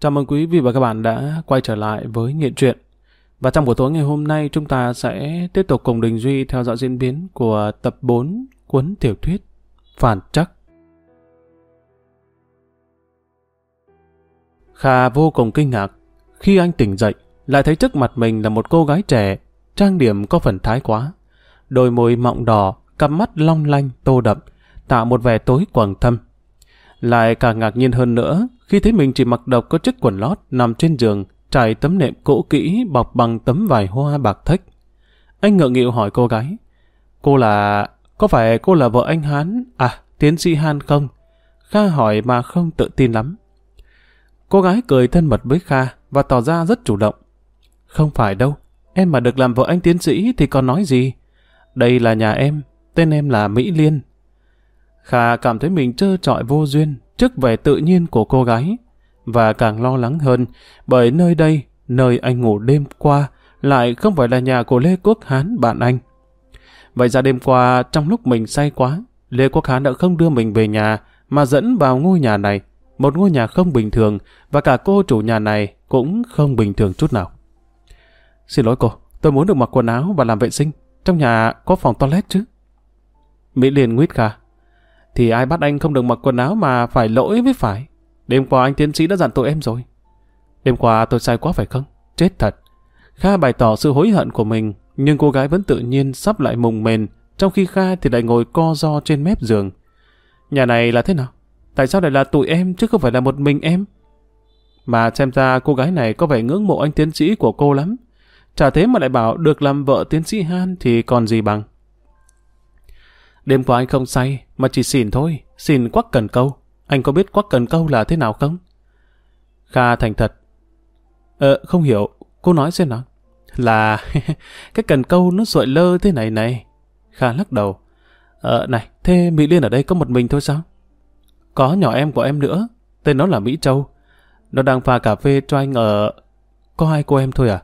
Chào mừng quý vị và các bạn đã quay trở lại với Nghiện Truyện. Và trong buổi tối ngày hôm nay chúng ta sẽ tiếp tục cùng Đình Duy theo dõi diễn biến của tập 4 cuốn tiểu thuyết Phản Chắc. Kha vô cùng kinh ngạc khi anh tỉnh dậy lại thấy trước mặt mình là một cô gái trẻ trang điểm có phần thái quá. Đôi môi mọng đỏ, cặp mắt long lanh, tô đậm, tạo một vẻ tối quầng thâm. Lại càng ngạc nhiên hơn nữa khi thấy mình chỉ mặc độc có chiếc quần lót nằm trên giường, trải tấm nệm cũ kỹ bọc bằng tấm vải hoa bạc thách. Anh ngượng nghịu hỏi cô gái, cô là... có phải cô là vợ anh Hán, à, tiến sĩ Hán không? Kha hỏi mà không tự tin lắm. Cô gái cười thân mật với Kha và tỏ ra rất chủ động. Không phải đâu, em mà được làm vợ anh tiến sĩ thì còn nói gì? Đây là nhà em, tên em là Mỹ Liên. Kha cảm thấy mình trơ trọi vô duyên trước vẻ tự nhiên của cô gái và càng lo lắng hơn bởi nơi đây, nơi anh ngủ đêm qua lại không phải là nhà của Lê Quốc Hán bạn anh. Vậy ra đêm qua trong lúc mình say quá, Lê Quốc Hán đã không đưa mình về nhà mà dẫn vào ngôi nhà này, một ngôi nhà không bình thường và cả cô chủ nhà này cũng không bình thường chút nào. Xin lỗi cô, tôi muốn được mặc quần áo và làm vệ sinh. Trong nhà có phòng toilet chứ? Mỹ Liên nguyết Kha thì ai bắt anh không được mặc quần áo mà phải lỗi với phải. Đêm qua anh tiến sĩ đã dặn tội em rồi. Đêm qua tôi sai quá phải không? Chết thật. Kha bày tỏ sự hối hận của mình, nhưng cô gái vẫn tự nhiên sắp lại mùng mền, trong khi Kha thì lại ngồi co ro trên mép giường. Nhà này là thế nào? Tại sao lại là tụi em chứ không phải là một mình em? Mà xem ra cô gái này có vẻ ngưỡng mộ anh tiến sĩ của cô lắm. Chả thế mà lại bảo được làm vợ tiến sĩ Han thì còn gì bằng. Đêm qua anh không say, mà chỉ xỉn thôi, xỉn quắc cần câu. Anh có biết quắc cần câu là thế nào không? Kha thành thật. Ờ, không hiểu, cô nói xem nào. Là, cái cần câu nó sội lơ thế này này. Kha lắc đầu. Ờ, này, thế Mỹ Liên ở đây có một mình thôi sao? Có nhỏ em của em nữa, tên nó là Mỹ Châu. Nó đang pha cà phê cho anh ở... Có hai cô em thôi à?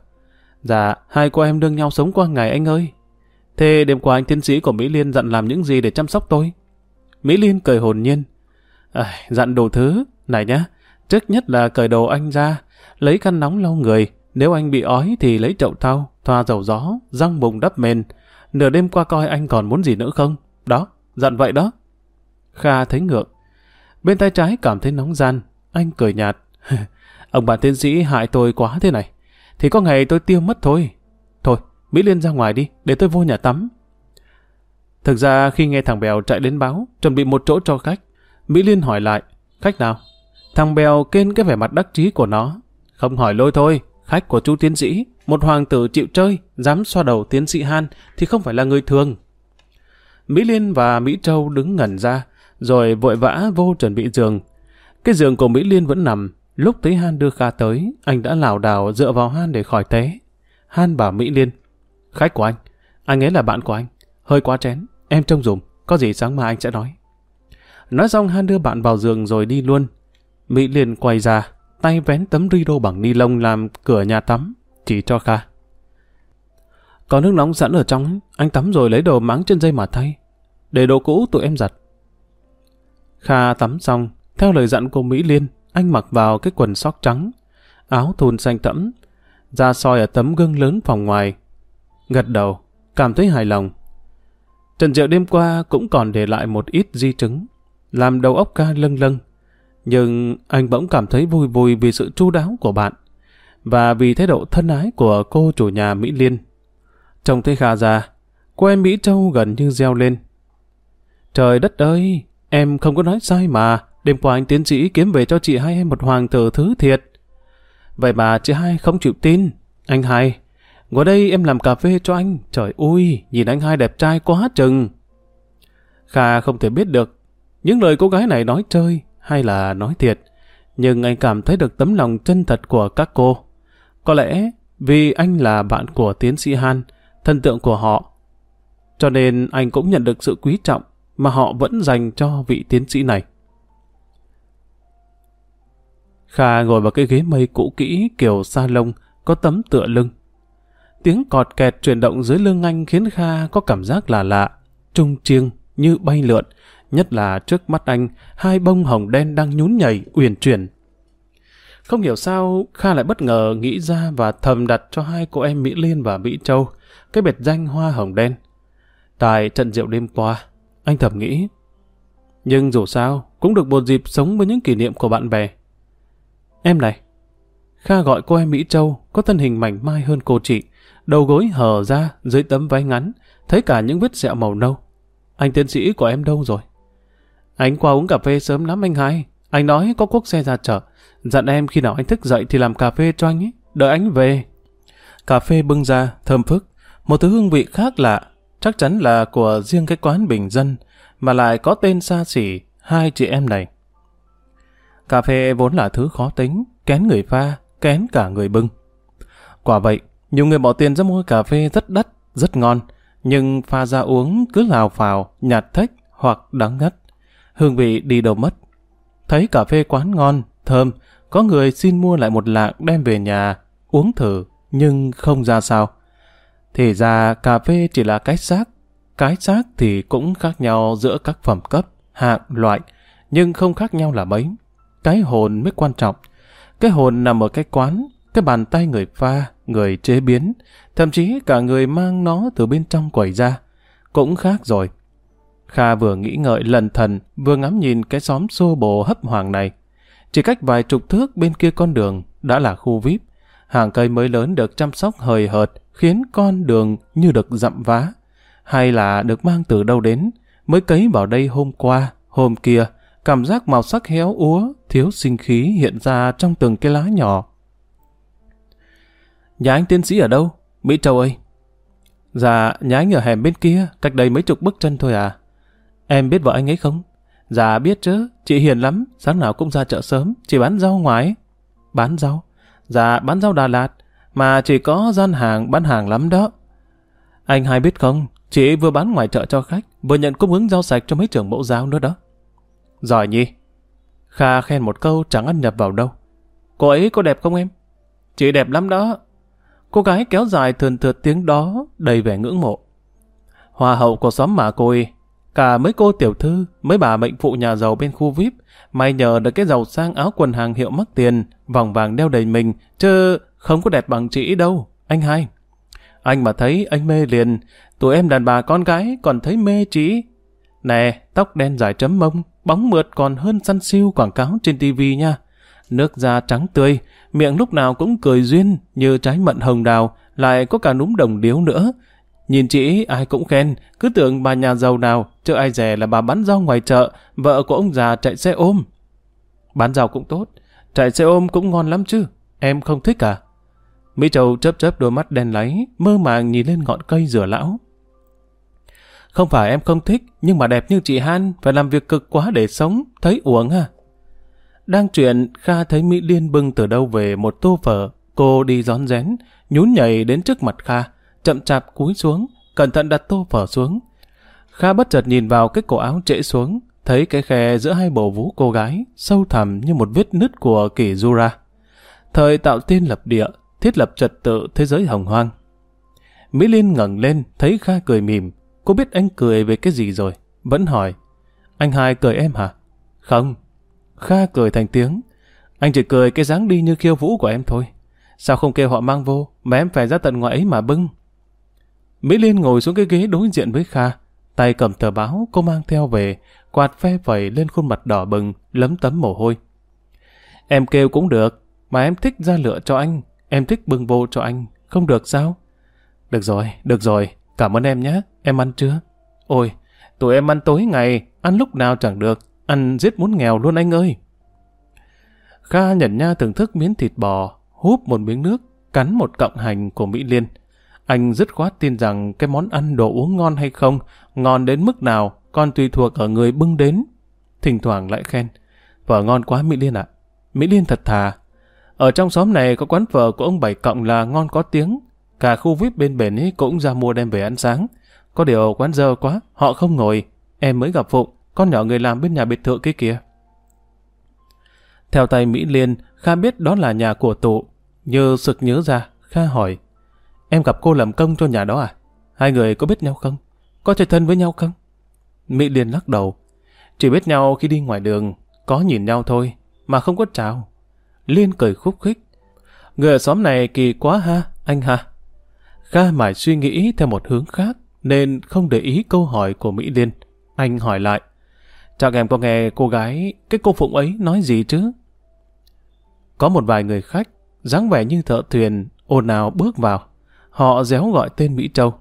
Dạ, hai cô em đương nhau sống qua ngày anh ơi. Thế đêm qua anh tiến sĩ của Mỹ Liên dặn làm những gì để chăm sóc tôi? Mỹ Liên cười hồn nhiên. À, dặn đồ thứ. Này nhá, trước nhất là cởi đồ anh ra, lấy khăn nóng lau người. Nếu anh bị ói thì lấy chậu thau, thoa dầu gió, răng bùng đắp mền. Nửa đêm qua coi anh còn muốn gì nữa không? Đó, dặn vậy đó. Kha thấy ngượng. Bên tay trái cảm thấy nóng gian. Anh cười nhạt. Ông bạn tiến sĩ hại tôi quá thế này. Thì có ngày tôi tiêu mất thôi. Mỹ Liên ra ngoài đi, để tôi vô nhà tắm. Thực ra khi nghe thằng Bèo chạy đến báo, chuẩn bị một chỗ cho khách, Mỹ Liên hỏi lại, khách nào? Thằng Bèo kên cái vẻ mặt đắc chí của nó. Không hỏi lôi thôi, khách của chú tiến sĩ, một hoàng tử chịu chơi, dám xoa đầu tiến sĩ Han thì không phải là người thường. Mỹ Liên và Mỹ Châu đứng ngẩn ra, rồi vội vã vô chuẩn bị giường. Cái giường của Mỹ Liên vẫn nằm, lúc thấy Han đưa Kha tới, anh đã lảo đảo dựa vào Han để khỏi té. Han bảo Mỹ Liên, Khách của anh, anh ấy là bạn của anh. Hơi quá chén, em trông dùm, có gì sáng mai anh sẽ nói. Nói xong Han đưa bạn vào giường rồi đi luôn. Mỹ liền quay ra, tay vén tấm rido bằng ni lông làm cửa nhà tắm, chỉ cho Kha. Có nước nóng sẵn ở trong, anh tắm rồi lấy đồ máng trên dây mà thay. Để đồ cũ tụi em giặt. Kha tắm xong, theo lời dặn của Mỹ Liên, anh mặc vào cái quần sóc trắng, áo thun xanh thẫm, ra soi ở tấm gương lớn phòng ngoài, gật đầu, cảm thấy hài lòng. Trần Diệu đêm qua cũng còn để lại một ít di chứng, làm đầu óc ca lâng lâng. Nhưng anh bỗng cảm thấy vui vui vì sự chu đáo của bạn, và vì thái độ thân ái của cô chủ nhà Mỹ Liên. Trông thấy Kha ra, cô em Mỹ Châu gần như reo lên. Trời đất ơi, em không có nói sai mà, đêm qua anh tiến sĩ kiếm về cho chị hai em một hoàng tử thứ thiệt. Vậy mà chị hai không chịu tin, anh hai, Ngồi đây em làm cà phê cho anh. Trời ơi, nhìn anh hai đẹp trai quá chừng. Kha không thể biết được những lời cô gái này nói chơi hay là nói thiệt. Nhưng anh cảm thấy được tấm lòng chân thật của các cô. Có lẽ vì anh là bạn của tiến sĩ Han, thân tượng của họ. Cho nên anh cũng nhận được sự quý trọng mà họ vẫn dành cho vị tiến sĩ này. Kha ngồi vào cái ghế mây cũ kỹ kiểu sa lông, có tấm tựa lưng. Tiếng cọt kẹt chuyển động dưới lưng anh khiến Kha có cảm giác là lạ, trung chiêng, như bay lượn, nhất là trước mắt anh, hai bông hồng đen đang nhún nhảy, uyển chuyển. Không hiểu sao Kha lại bất ngờ nghĩ ra và thầm đặt cho hai cô em Mỹ Liên và Mỹ Châu cái biệt danh hoa hồng đen. Tại trận rượu đêm qua, anh thầm nghĩ. Nhưng dù sao, cũng được một dịp sống với những kỷ niệm của bạn bè. Em này, Kha gọi cô em Mỹ Châu có thân hình mảnh mai hơn cô chị, đầu gối hở ra dưới tấm váy ngắn, thấy cả những vết sẹo màu nâu. Anh tiến sĩ của em đâu rồi? Anh qua uống cà phê sớm lắm anh hai. Anh nói có quốc xe ra chợ. Dặn em khi nào anh thức dậy thì làm cà phê cho anh ấy. Đợi anh về. Cà phê bưng ra, thơm phức. Một thứ hương vị khác lạ. Chắc chắn là của riêng cái quán bình dân. Mà lại có tên xa xỉ hai chị em này. Cà phê vốn là thứ khó tính, kén người pha, kén cả người bưng. Quả vậy, nhiều người bỏ tiền ra mua cà phê rất đắt, rất ngon, nhưng pha ra uống cứ lào phào, nhạt thách hoặc đắng ngắt. Hương vị đi đâu mất. Thấy cà phê quán ngon, thơm, có người xin mua lại một lạng đem về nhà, uống thử, nhưng không ra sao. Thì ra cà phê chỉ là cái xác, cái xác thì cũng khác nhau giữa các phẩm cấp, hạng, loại, nhưng không khác nhau là mấy. Cái hồn mới quan trọng. Cái hồn nằm ở cái quán, cái bàn tay người pha, người chế biến, thậm chí cả người mang nó từ bên trong quầy ra. Cũng khác rồi. Kha vừa nghĩ ngợi lần thần, vừa ngắm nhìn cái xóm xô bồ hấp hoàng này. Chỉ cách vài chục thước bên kia con đường đã là khu VIP. Hàng cây mới lớn được chăm sóc hời hợt, khiến con đường như được dặm vá. Hay là được mang từ đâu đến, mới cấy vào đây hôm qua, hôm kia, cảm giác màu sắc héo úa, thiếu sinh khí hiện ra trong từng cái lá nhỏ. Nhà anh tiến sĩ ở đâu? Mỹ Châu ơi! Dạ, nhà anh ở hẻm bên kia, cách đây mấy chục bước chân thôi à. Em biết vợ anh ấy không? Dạ biết chứ, chị hiền lắm, sáng nào cũng ra chợ sớm, chị bán rau ngoài. Bán rau? Dạ, bán rau Đà Lạt, mà chỉ có gian hàng bán hàng lắm đó. Anh hai biết không, chị vừa bán ngoài chợ cho khách, vừa nhận cung ứng rau sạch cho mấy trưởng mẫu giáo nữa đó. Giỏi nhỉ? Kha khen một câu chẳng ăn nhập vào đâu. Cô ấy có đẹp không em? Chị đẹp lắm đó. Cô gái kéo dài thườn thượt tiếng đó, đầy vẻ ngưỡng mộ. Hòa hậu của xóm mà cô cả mấy cô tiểu thư, mấy bà mệnh phụ nhà giàu bên khu VIP, may nhờ được cái giàu sang áo quần hàng hiệu mắc tiền, vòng vàng đeo đầy mình, chứ không có đẹp bằng chị đâu, anh hai. Anh mà thấy anh mê liền, tụi em đàn bà con gái còn thấy mê chị. Nè, tóc đen dài chấm mông, bóng mượt còn hơn săn siêu quảng cáo trên tivi nha. Nước da trắng tươi, miệng lúc nào cũng cười duyên như trái mận hồng đào, lại có cả núm đồng điếu nữa. Nhìn chị ai cũng khen, cứ tưởng bà nhà giàu nào, chứ ai rẻ là bà bán rau ngoài chợ, vợ của ông già chạy xe ôm. Bán rau cũng tốt, chạy xe ôm cũng ngon lắm chứ, em không thích à? Mỹ Châu chớp chớp đôi mắt đen láy, mơ màng nhìn lên ngọn cây rửa lão. Không phải em không thích, nhưng mà đẹp như chị Han, phải làm việc cực quá để sống, thấy uổng ha. Đang chuyện, Kha thấy Mỹ Liên bưng từ đâu về một tô phở, cô đi rón rén, nhún nhảy đến trước mặt Kha, chậm chạp cúi xuống, cẩn thận đặt tô phở xuống. Kha bất chợt nhìn vào cái cổ áo trễ xuống, thấy cái khe giữa hai bầu vú cô gái, sâu thẳm như một vết nứt của kỷ Jura. Thời tạo tiên lập địa, thiết lập trật tự thế giới hồng hoang. Mỹ Liên ngẩng lên, thấy Kha cười mỉm, Cô biết anh cười về cái gì rồi? Vẫn hỏi. Anh hai cười em hả? Không. Kha cười thành tiếng. Anh chỉ cười cái dáng đi như khiêu vũ của em thôi. Sao không kêu họ mang vô, mà em phải ra tận ngoài ấy mà bưng? Mỹ Liên ngồi xuống cái ghế đối diện với Kha. Tay cầm tờ báo cô mang theo về, quạt phe phẩy lên khuôn mặt đỏ bừng, lấm tấm mồ hôi. Em kêu cũng được, mà em thích ra lựa cho anh, em thích bưng vô cho anh, không được sao? Được rồi, được rồi, Cảm ơn em nhé, em ăn chưa? Ôi, tụi em ăn tối ngày, ăn lúc nào chẳng được, ăn giết muốn nghèo luôn anh ơi. Kha nhận nha thưởng thức miếng thịt bò, húp một miếng nước, cắn một cọng hành của Mỹ Liên. Anh dứt khoát tin rằng cái món ăn đồ uống ngon hay không, ngon đến mức nào, còn tùy thuộc ở người bưng đến. Thỉnh thoảng lại khen, phở ngon quá Mỹ Liên ạ. Mỹ Liên thật thà. Ở trong xóm này có quán phở của ông Bảy Cộng là ngon có tiếng, Cả khu VIP bên bển ấy cũng ra mua đem về ăn sáng. Có điều quán dơ quá, họ không ngồi. Em mới gặp Phụng, con nhỏ người làm bên nhà biệt thự kia kìa. Theo tay Mỹ Liên, Kha biết đó là nhà của tụ. Như sực nhớ ra, Kha hỏi. Em gặp cô làm công cho nhà đó à? Hai người có biết nhau không? Có chơi thân với nhau không? Mỹ Liên lắc đầu. Chỉ biết nhau khi đi ngoài đường, có nhìn nhau thôi, mà không có chào. Liên cười khúc khích. Người ở xóm này kỳ quá ha, anh ha. Kha mải suy nghĩ theo một hướng khác, nên không để ý câu hỏi của Mỹ Liên. Anh hỏi lại. Chắc em có nghe cô gái, cái cô Phụng ấy nói gì chứ? Có một vài người khách, dáng vẻ như thợ thuyền, ồn ào bước vào. Họ réo gọi tên Mỹ Châu.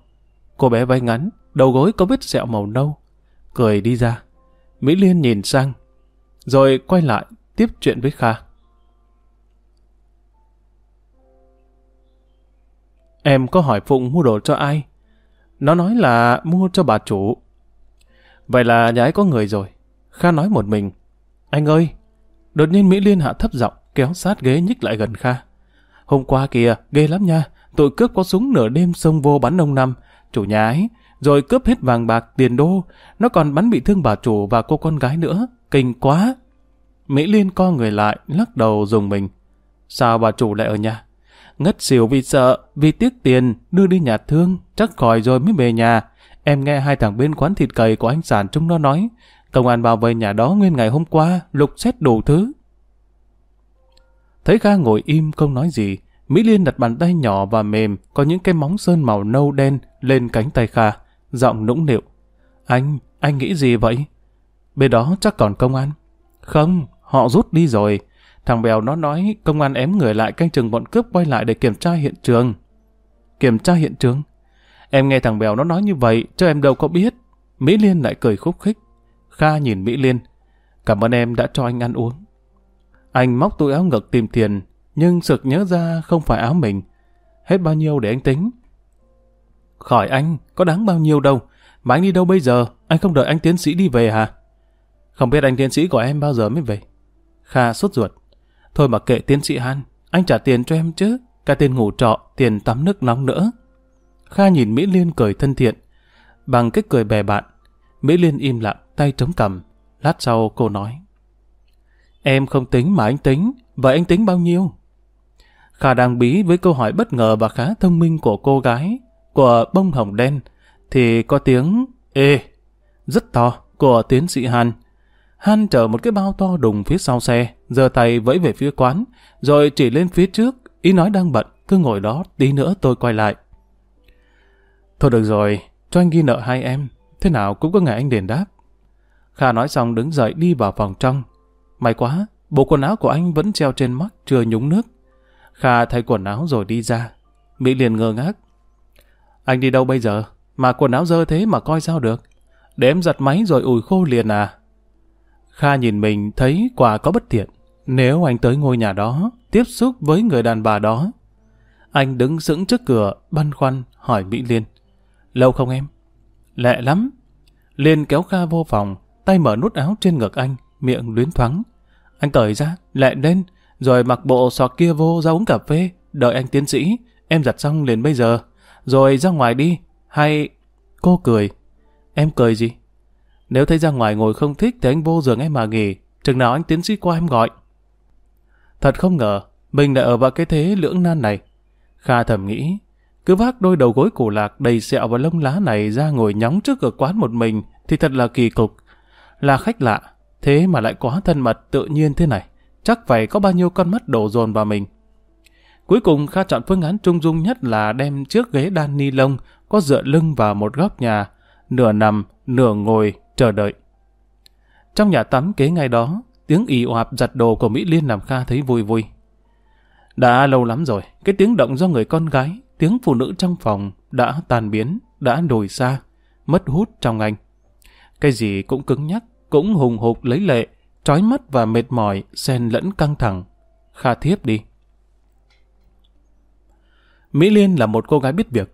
Cô bé váy ngắn, đầu gối có vết sẹo màu nâu. Cười đi ra. Mỹ Liên nhìn sang, rồi quay lại tiếp chuyện với Kha. Em có hỏi Phụng mua đồ cho ai? Nó nói là mua cho bà chủ. Vậy là nhà ấy có người rồi. Kha nói một mình. Anh ơi! Đột nhiên Mỹ Liên hạ thấp giọng, kéo sát ghế nhích lại gần Kha. Hôm qua kìa, ghê lắm nha. tội cướp có súng nửa đêm xông vô bắn ông Năm, chủ nhà ấy, rồi cướp hết vàng bạc, tiền đô. Nó còn bắn bị thương bà chủ và cô con gái nữa. Kinh quá! Mỹ Liên co người lại, lắc đầu dùng mình. Sao bà chủ lại ở nhà? Ngất xỉu vì sợ, vì tiếc tiền, đưa đi nhà thương, chắc khỏi rồi mới về nhà. Em nghe hai thằng bên quán thịt cầy của anh Sản chúng nó nói, công an bảo vệ nhà đó nguyên ngày hôm qua, lục xét đủ thứ. Thấy Kha ngồi im không nói gì, Mỹ Liên đặt bàn tay nhỏ và mềm, có những cái móng sơn màu nâu đen lên cánh tay Kha, giọng nũng nịu. Anh, anh nghĩ gì vậy? Bên đó chắc còn công an. Không, họ rút đi rồi. Thằng Bèo nó nói công an ém người lại canh chừng bọn cướp quay lại để kiểm tra hiện trường. Kiểm tra hiện trường? Em nghe thằng Bèo nó nói như vậy, cho em đâu có biết. Mỹ Liên lại cười khúc khích. Kha nhìn Mỹ Liên. Cảm ơn em đã cho anh ăn uống. Anh móc túi áo ngực tìm tiền, nhưng sực nhớ ra không phải áo mình. Hết bao nhiêu để anh tính? Khỏi anh, có đáng bao nhiêu đâu. Mà anh đi đâu bây giờ? Anh không đợi anh tiến sĩ đi về hả? Không biết anh tiến sĩ của em bao giờ mới về. Kha sốt ruột. Thôi mà kệ tiến sĩ Han, anh trả tiền cho em chứ. Cả tiền ngủ trọ, tiền tắm nước nóng nữa. Kha nhìn Mỹ Liên cười thân thiện. Bằng cách cười bè bạn, Mỹ Liên im lặng, tay chống cầm. Lát sau cô nói. Em không tính mà anh tính, vậy anh tính bao nhiêu? Kha đang bí với câu hỏi bất ngờ và khá thông minh của cô gái, của bông hồng đen, thì có tiếng ê, rất to, của tiến sĩ Han. Han chở một cái bao to đùng phía sau xe, giơ tay vẫy về phía quán, rồi chỉ lên phía trước, ý nói đang bận, cứ ngồi đó, tí nữa tôi quay lại. Thôi được rồi, cho anh ghi nợ hai em, thế nào cũng có ngày anh đền đáp. Kha nói xong đứng dậy đi vào phòng trong. May quá, bộ quần áo của anh vẫn treo trên mắt, chưa nhúng nước. Kha thay quần áo rồi đi ra. Mỹ liền ngơ ngác. Anh đi đâu bây giờ? Mà quần áo dơ thế mà coi sao được? Để em giặt máy rồi ủi khô liền à? Kha nhìn mình thấy quả có bất thiện. Nếu anh tới ngôi nhà đó, tiếp xúc với người đàn bà đó. Anh đứng sững trước cửa, băn khoăn, hỏi Mỹ Liên. Lâu không em? Lẹ lắm. Liên kéo Kha vô phòng, tay mở nút áo trên ngực anh, miệng luyến thoáng. Anh cởi ra, lẹ lên, rồi mặc bộ sọt kia vô ra uống cà phê, đợi anh tiến sĩ, em giặt xong liền bây giờ. Rồi ra ngoài đi, hay... Cô cười. Em cười gì? Nếu thấy ra ngoài ngồi không thích thì anh vô giường em mà nghỉ, chừng nào anh tiến sĩ qua em gọi. Thật không ngờ, mình lại ở vào cái thế lưỡng nan này. Kha thầm nghĩ, cứ vác đôi đầu gối cổ lạc đầy sẹo và lông lá này ra ngồi nhóng trước cửa quán một mình thì thật là kỳ cục. Là khách lạ, thế mà lại quá thân mật tự nhiên thế này. Chắc phải có bao nhiêu con mắt đổ dồn vào mình. Cuối cùng Kha chọn phương án trung dung nhất là đem chiếc ghế đan ni lông có dựa lưng vào một góc nhà, nửa nằm, nửa ngồi, chờ đợi. Trong nhà tắm kế ngay đó, tiếng ì oạp giặt đồ của Mỹ Liên làm Kha thấy vui vui. Đã lâu lắm rồi, cái tiếng động do người con gái, tiếng phụ nữ trong phòng đã tàn biến, đã đổi xa, mất hút trong anh. Cái gì cũng cứng nhắc, cũng hùng hục lấy lệ, trói mắt và mệt mỏi, xen lẫn căng thẳng. Kha thiếp đi. Mỹ Liên là một cô gái biết việc.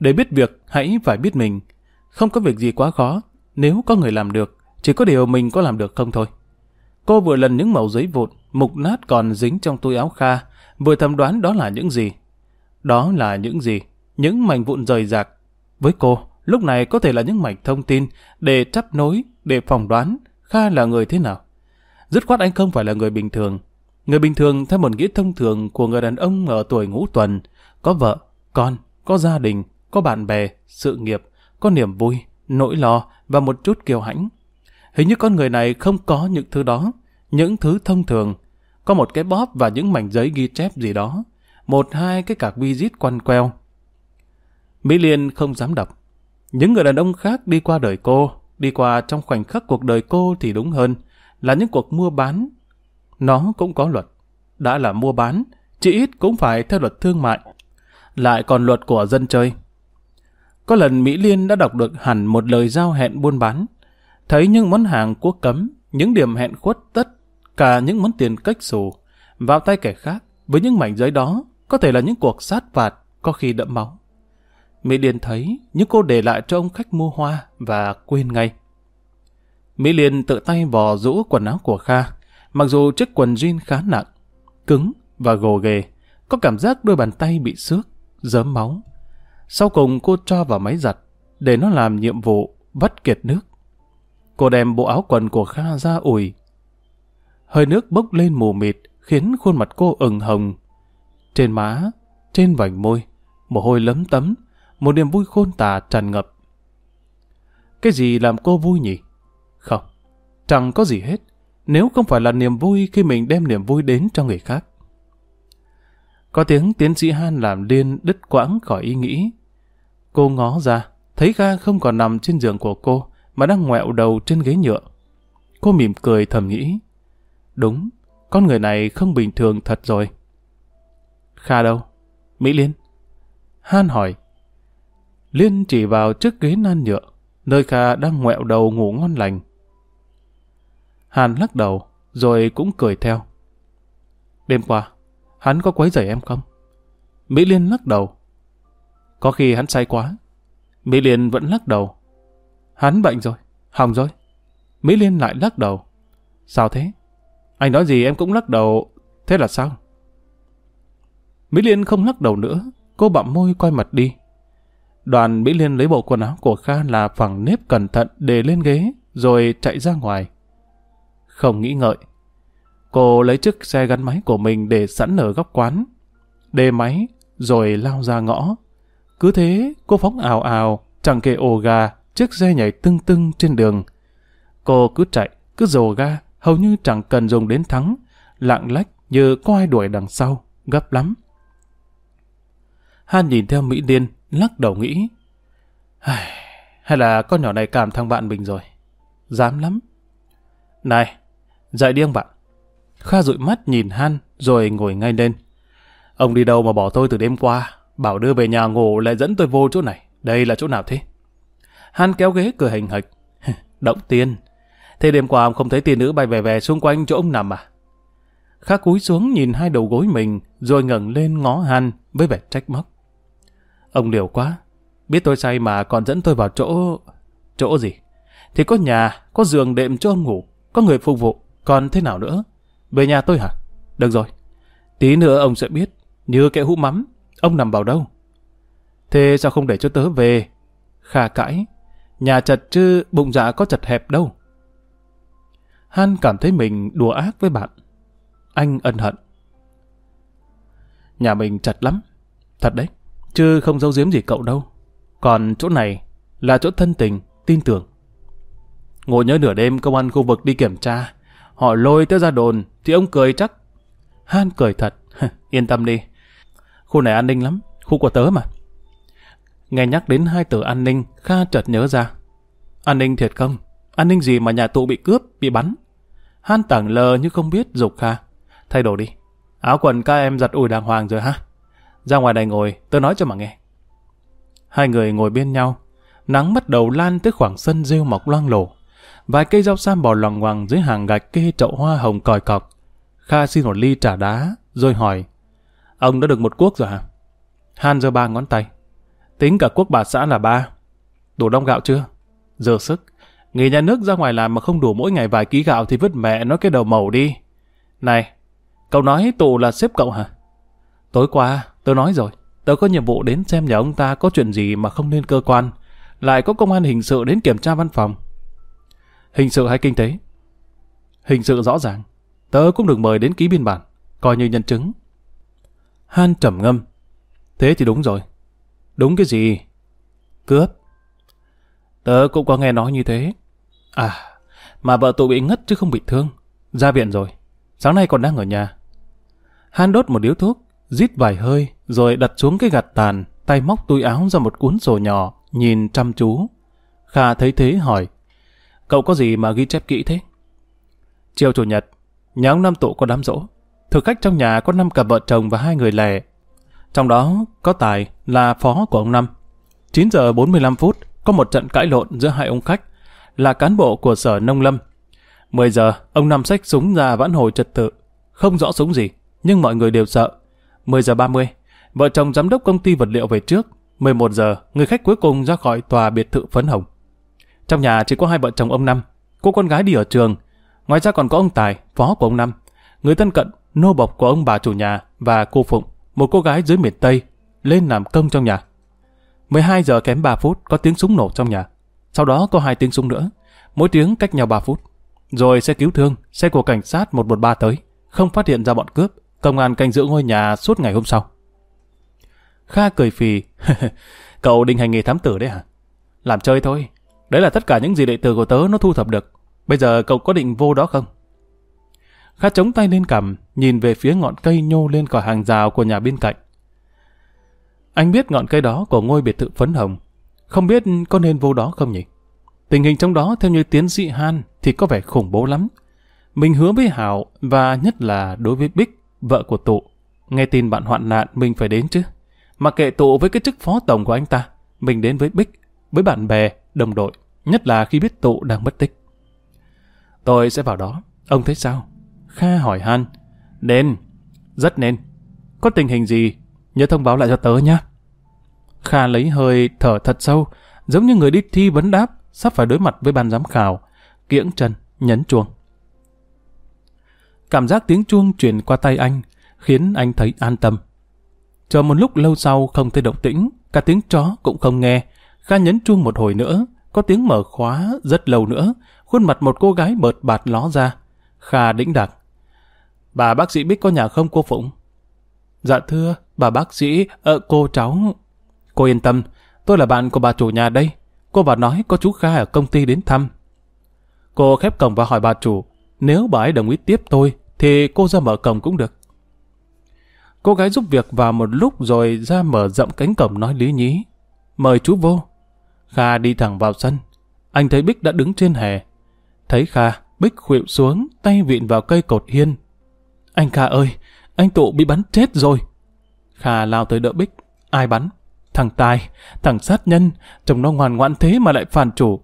Để biết việc, hãy phải biết mình. Không có việc gì quá khó, nếu có người làm được, chỉ có điều mình có làm được không thôi. Cô vừa lần những mẩu giấy vụn, mục nát còn dính trong túi áo Kha, vừa thầm đoán đó là những gì. Đó là những gì? Những mảnh vụn rời rạc. Với cô, lúc này có thể là những mảnh thông tin để chấp nối, để phỏng đoán Kha là người thế nào. Dứt khoát anh không phải là người bình thường. Người bình thường theo một nghĩa thông thường của người đàn ông ở tuổi ngũ tuần, có vợ, con, có gia đình, có bạn bè, sự nghiệp, có niềm vui, nỗi lo và một chút kiêu hãnh. Hình như con người này không có những thứ đó, những thứ thông thường. có một cái bóp và những mảnh giấy ghi chép gì đó. Một hai cái cạc visit quăn queo. Mỹ Liên không dám đọc. Những người đàn ông khác đi qua đời cô, đi qua trong khoảnh khắc cuộc đời cô thì đúng hơn, là những cuộc mua bán. Nó cũng có luật. Đã là mua bán, chỉ ít cũng phải theo luật thương mại. Lại còn luật của dân chơi. Có lần Mỹ Liên đã đọc được hẳn một lời giao hẹn buôn bán. Thấy những món hàng quốc cấm, những điểm hẹn khuất tất, cả những món tiền cách xù, vào tay kẻ khác, với những mảnh giấy đó, có thể là những cuộc sát phạt, có khi đẫm máu. Mỹ Liên thấy, nhưng cô để lại cho ông khách mua hoa và quên ngay. Mỹ Liên tự tay vò rũ quần áo của Kha, mặc dù chiếc quần jean khá nặng, cứng và gồ ghề, có cảm giác đôi bàn tay bị xước, dớm máu. Sau cùng cô cho vào máy giặt, để nó làm nhiệm vụ vắt kiệt nước. Cô đem bộ áo quần của Kha ra ủi. Hơi nước bốc lên mù mịt, khiến khuôn mặt cô ửng hồng. Trên má, trên vành môi, mồ hôi lấm tấm, một niềm vui khôn tả tràn ngập. Cái gì làm cô vui nhỉ? Không, chẳng có gì hết, nếu không phải là niềm vui khi mình đem niềm vui đến cho người khác. Có tiếng tiến sĩ Han làm điên đứt quãng khỏi ý nghĩ. Cô ngó ra, thấy Kha không còn nằm trên giường của cô, mà đang ngoẹo đầu trên ghế nhựa. Cô mỉm cười thầm nghĩ. Đúng, con người này không bình thường thật rồi. Kha đâu? Mỹ Liên? Han hỏi. Liên chỉ vào chiếc ghế nan nhựa, nơi Kha đang ngoẹo đầu ngủ ngon lành. Hàn lắc đầu, rồi cũng cười theo. Đêm qua, hắn có quấy rầy em không? Mỹ Liên lắc đầu. Có khi hắn say quá. Mỹ Liên vẫn lắc đầu. Hắn bệnh rồi, hỏng rồi. Mỹ Liên lại lắc đầu. Sao thế? Anh nói gì em cũng lắc đầu, thế là sao? Mỹ Liên không lắc đầu nữa, cô bặm môi quay mặt đi. Đoàn Mỹ Liên lấy bộ quần áo của Kha là phẳng nếp cẩn thận để lên ghế, rồi chạy ra ngoài. Không nghĩ ngợi. Cô lấy chiếc xe gắn máy của mình để sẵn ở góc quán. Đề máy, rồi lao ra ngõ. Cứ thế, cô phóng ào ào, chẳng kể ồ gà, chiếc xe nhảy tưng tưng trên đường. Cô cứ chạy, cứ dồ ga, hầu như chẳng cần dùng đến thắng, lạng lách như có ai đuổi đằng sau, gấp lắm. Han nhìn theo Mỹ Liên, lắc đầu nghĩ. Hay là con nhỏ này cảm thằng bạn mình rồi. Dám lắm. Này, dậy đi ông bạn. Kha dụi mắt nhìn Han, rồi ngồi ngay lên. Ông đi đâu mà bỏ tôi từ đêm qua, bảo đưa về nhà ngủ lại dẫn tôi vô chỗ này. Đây là chỗ nào thế? Han kéo ghế cười hình hạch. Động tiên. Thế đêm qua ông không thấy tiên nữ bay về về xung quanh chỗ ông nằm à? Kha cúi xuống nhìn hai đầu gối mình, rồi ngẩng lên ngó Han với vẻ trách móc. Ông liều quá. Biết tôi say mà còn dẫn tôi vào chỗ... Chỗ gì? Thì có nhà, có giường đệm cho ông ngủ, có người phục vụ, còn thế nào nữa? Về nhà tôi hả? Được rồi. Tí nữa ông sẽ biết, như kẻ hũ mắm, ông nằm vào đâu? Thế sao không để cho tớ về? Khà cãi, nhà chật chứ bụng dạ có chật hẹp đâu. Han cảm thấy mình đùa ác với bạn. Anh ân hận. Nhà mình chật lắm. Thật đấy. Chứ không giấu giếm gì cậu đâu. Còn chỗ này là chỗ thân tình, tin tưởng. Ngồi nhớ nửa đêm công an khu vực đi kiểm tra. Họ lôi tới ra đồn thì ông cười chắc. Han cười thật. Yên tâm đi. Khu này an ninh lắm. Khu của tớ mà. Nghe nhắc đến hai từ an ninh, Kha chợt nhớ ra. An ninh thiệt không? An ninh gì mà nhà tụ bị cướp, bị bắn? Han tảng lờ như không biết dục Kha. Thay đổi đi. Áo quần các em giặt ủi đàng hoàng rồi ha. Ra ngoài này ngồi, tớ nói cho mà nghe. Hai người ngồi bên nhau. Nắng bắt đầu lan tới khoảng sân rêu mọc loang lổ. Vài cây rau sam bò loằng ngoằng dưới hàng gạch kê chậu hoa hồng còi cọc. Kha xin một ly trà đá, rồi hỏi. Ông đã được một cuốc rồi hả? Han giơ ba ngón tay. Tính cả quốc bà xã là ba. Đủ đông gạo chưa? Giờ sức. Nghề nhà nước ra ngoài làm mà không đủ mỗi ngày vài ký gạo thì vứt mẹ nó cái đầu màu đi. Này, cậu nói tụ là xếp cậu hả? Tối qua, tôi nói rồi. tôi có nhiệm vụ đến xem nhà ông ta có chuyện gì mà không nên cơ quan. Lại có công an hình sự đến kiểm tra văn phòng. Hình sự hay kinh tế? Hình sự rõ ràng. Tớ cũng được mời đến ký biên bản, coi như nhân chứng. Han trầm ngâm. Thế thì đúng rồi. Đúng cái gì? Cướp. Tớ cũng có nghe nói như thế. À, mà vợ tôi bị ngất chứ không bị thương. Ra viện rồi. Sáng nay còn đang ở nhà. Han đốt một điếu thuốc, rít vài hơi, rồi đặt xuống cái gạt tàn, tay móc túi áo ra một cuốn sổ nhỏ, nhìn chăm chú. Kha thấy thế hỏi, cậu có gì mà ghi chép kỹ thế? Chiều chủ nhật, nhà ông Năm Tụ có đám rỗ. Thực khách trong nhà có năm cặp vợ chồng và hai người lẻ. Trong đó có Tài là phó của ông Năm. 9 giờ 45 phút, có một trận cãi lộn giữa hai ông khách, là cán bộ của sở nông lâm. 10 giờ, ông Năm xách súng ra vãn hồi trật tự. Không rõ súng gì, nhưng mọi người đều sợ. 10 giờ 30, vợ chồng giám đốc công ty vật liệu về trước. 11 giờ, người khách cuối cùng ra khỏi tòa biệt thự phấn hồng. Trong nhà chỉ có hai vợ chồng ông Năm, cô con gái đi ở trường. Ngoài ra còn có ông Tài, phó của ông Năm, người thân cận, nô bộc của ông bà chủ nhà và cô Phụng, một cô gái dưới miền Tây, lên làm công trong nhà. 12 giờ kém 3 phút có tiếng súng nổ trong nhà. Sau đó có hai tiếng súng nữa, mỗi tiếng cách nhau 3 phút. Rồi xe cứu thương, xe của cảnh sát 113 tới, không phát hiện ra bọn cướp, công an canh giữ ngôi nhà suốt ngày hôm sau. Kha cười phì, cậu định hành nghề thám tử đấy hả? Làm chơi thôi, đấy là tất cả những gì đệ tử của tớ nó thu thập được. Bây giờ cậu có định vô đó không? Kha chống tay lên cằm, nhìn về phía ngọn cây nhô lên khỏi hàng rào của nhà bên cạnh. Anh biết ngọn cây đó của ngôi biệt thự phấn hồng. Không biết có nên vô đó không nhỉ? Tình hình trong đó theo như tiến sĩ Han thì có vẻ khủng bố lắm. Mình hứa với Hảo và nhất là đối với Bích, vợ của Tụ. Nghe tin bạn hoạn nạn mình phải đến chứ. Mà kệ Tụ với cái chức phó tổng của anh ta, mình đến với Bích, với bạn bè, đồng đội, nhất là khi biết Tụ đang mất tích. Tôi sẽ vào đó. Ông thấy sao? Kha hỏi Han. Nên. Rất nên. Có tình hình gì? Nhớ thông báo lại cho tớ nhé. Kha lấy hơi thở thật sâu, giống như người đi thi vấn đáp, sắp phải đối mặt với ban giám khảo. Kiễng chân, nhấn chuông. Cảm giác tiếng chuông truyền qua tay anh, khiến anh thấy an tâm. Chờ một lúc lâu sau không thấy động tĩnh, cả tiếng chó cũng không nghe. Kha nhấn chuông một hồi nữa, có tiếng mở khóa rất lâu nữa, khuôn mặt một cô gái bợt bạt ló ra. Kha đĩnh đặc. Bà bác sĩ biết có nhà không cô Phụng? Dạ thưa, bà bác sĩ, ờ, cô cháu. Cô yên tâm, tôi là bạn của bà chủ nhà đây. Cô bà nói có chú Kha ở công ty đến thăm. Cô khép cổng và hỏi bà chủ, nếu bà ấy đồng ý tiếp tôi, thì cô ra mở cổng cũng được. Cô gái giúp việc vào một lúc rồi ra mở rộng cánh cổng nói lý nhí. Mời chú vô. Kha đi thẳng vào sân. Anh thấy Bích đã đứng trên hè. Thấy Kha, Bích khuỵu xuống, tay vịn vào cây cột hiên. Anh Kha ơi, anh Tụ bị bắn chết rồi. Kha lao tới đỡ Bích. Ai bắn? Thằng Tài, thằng sát nhân, chồng nó ngoan ngoãn thế mà lại phản chủ.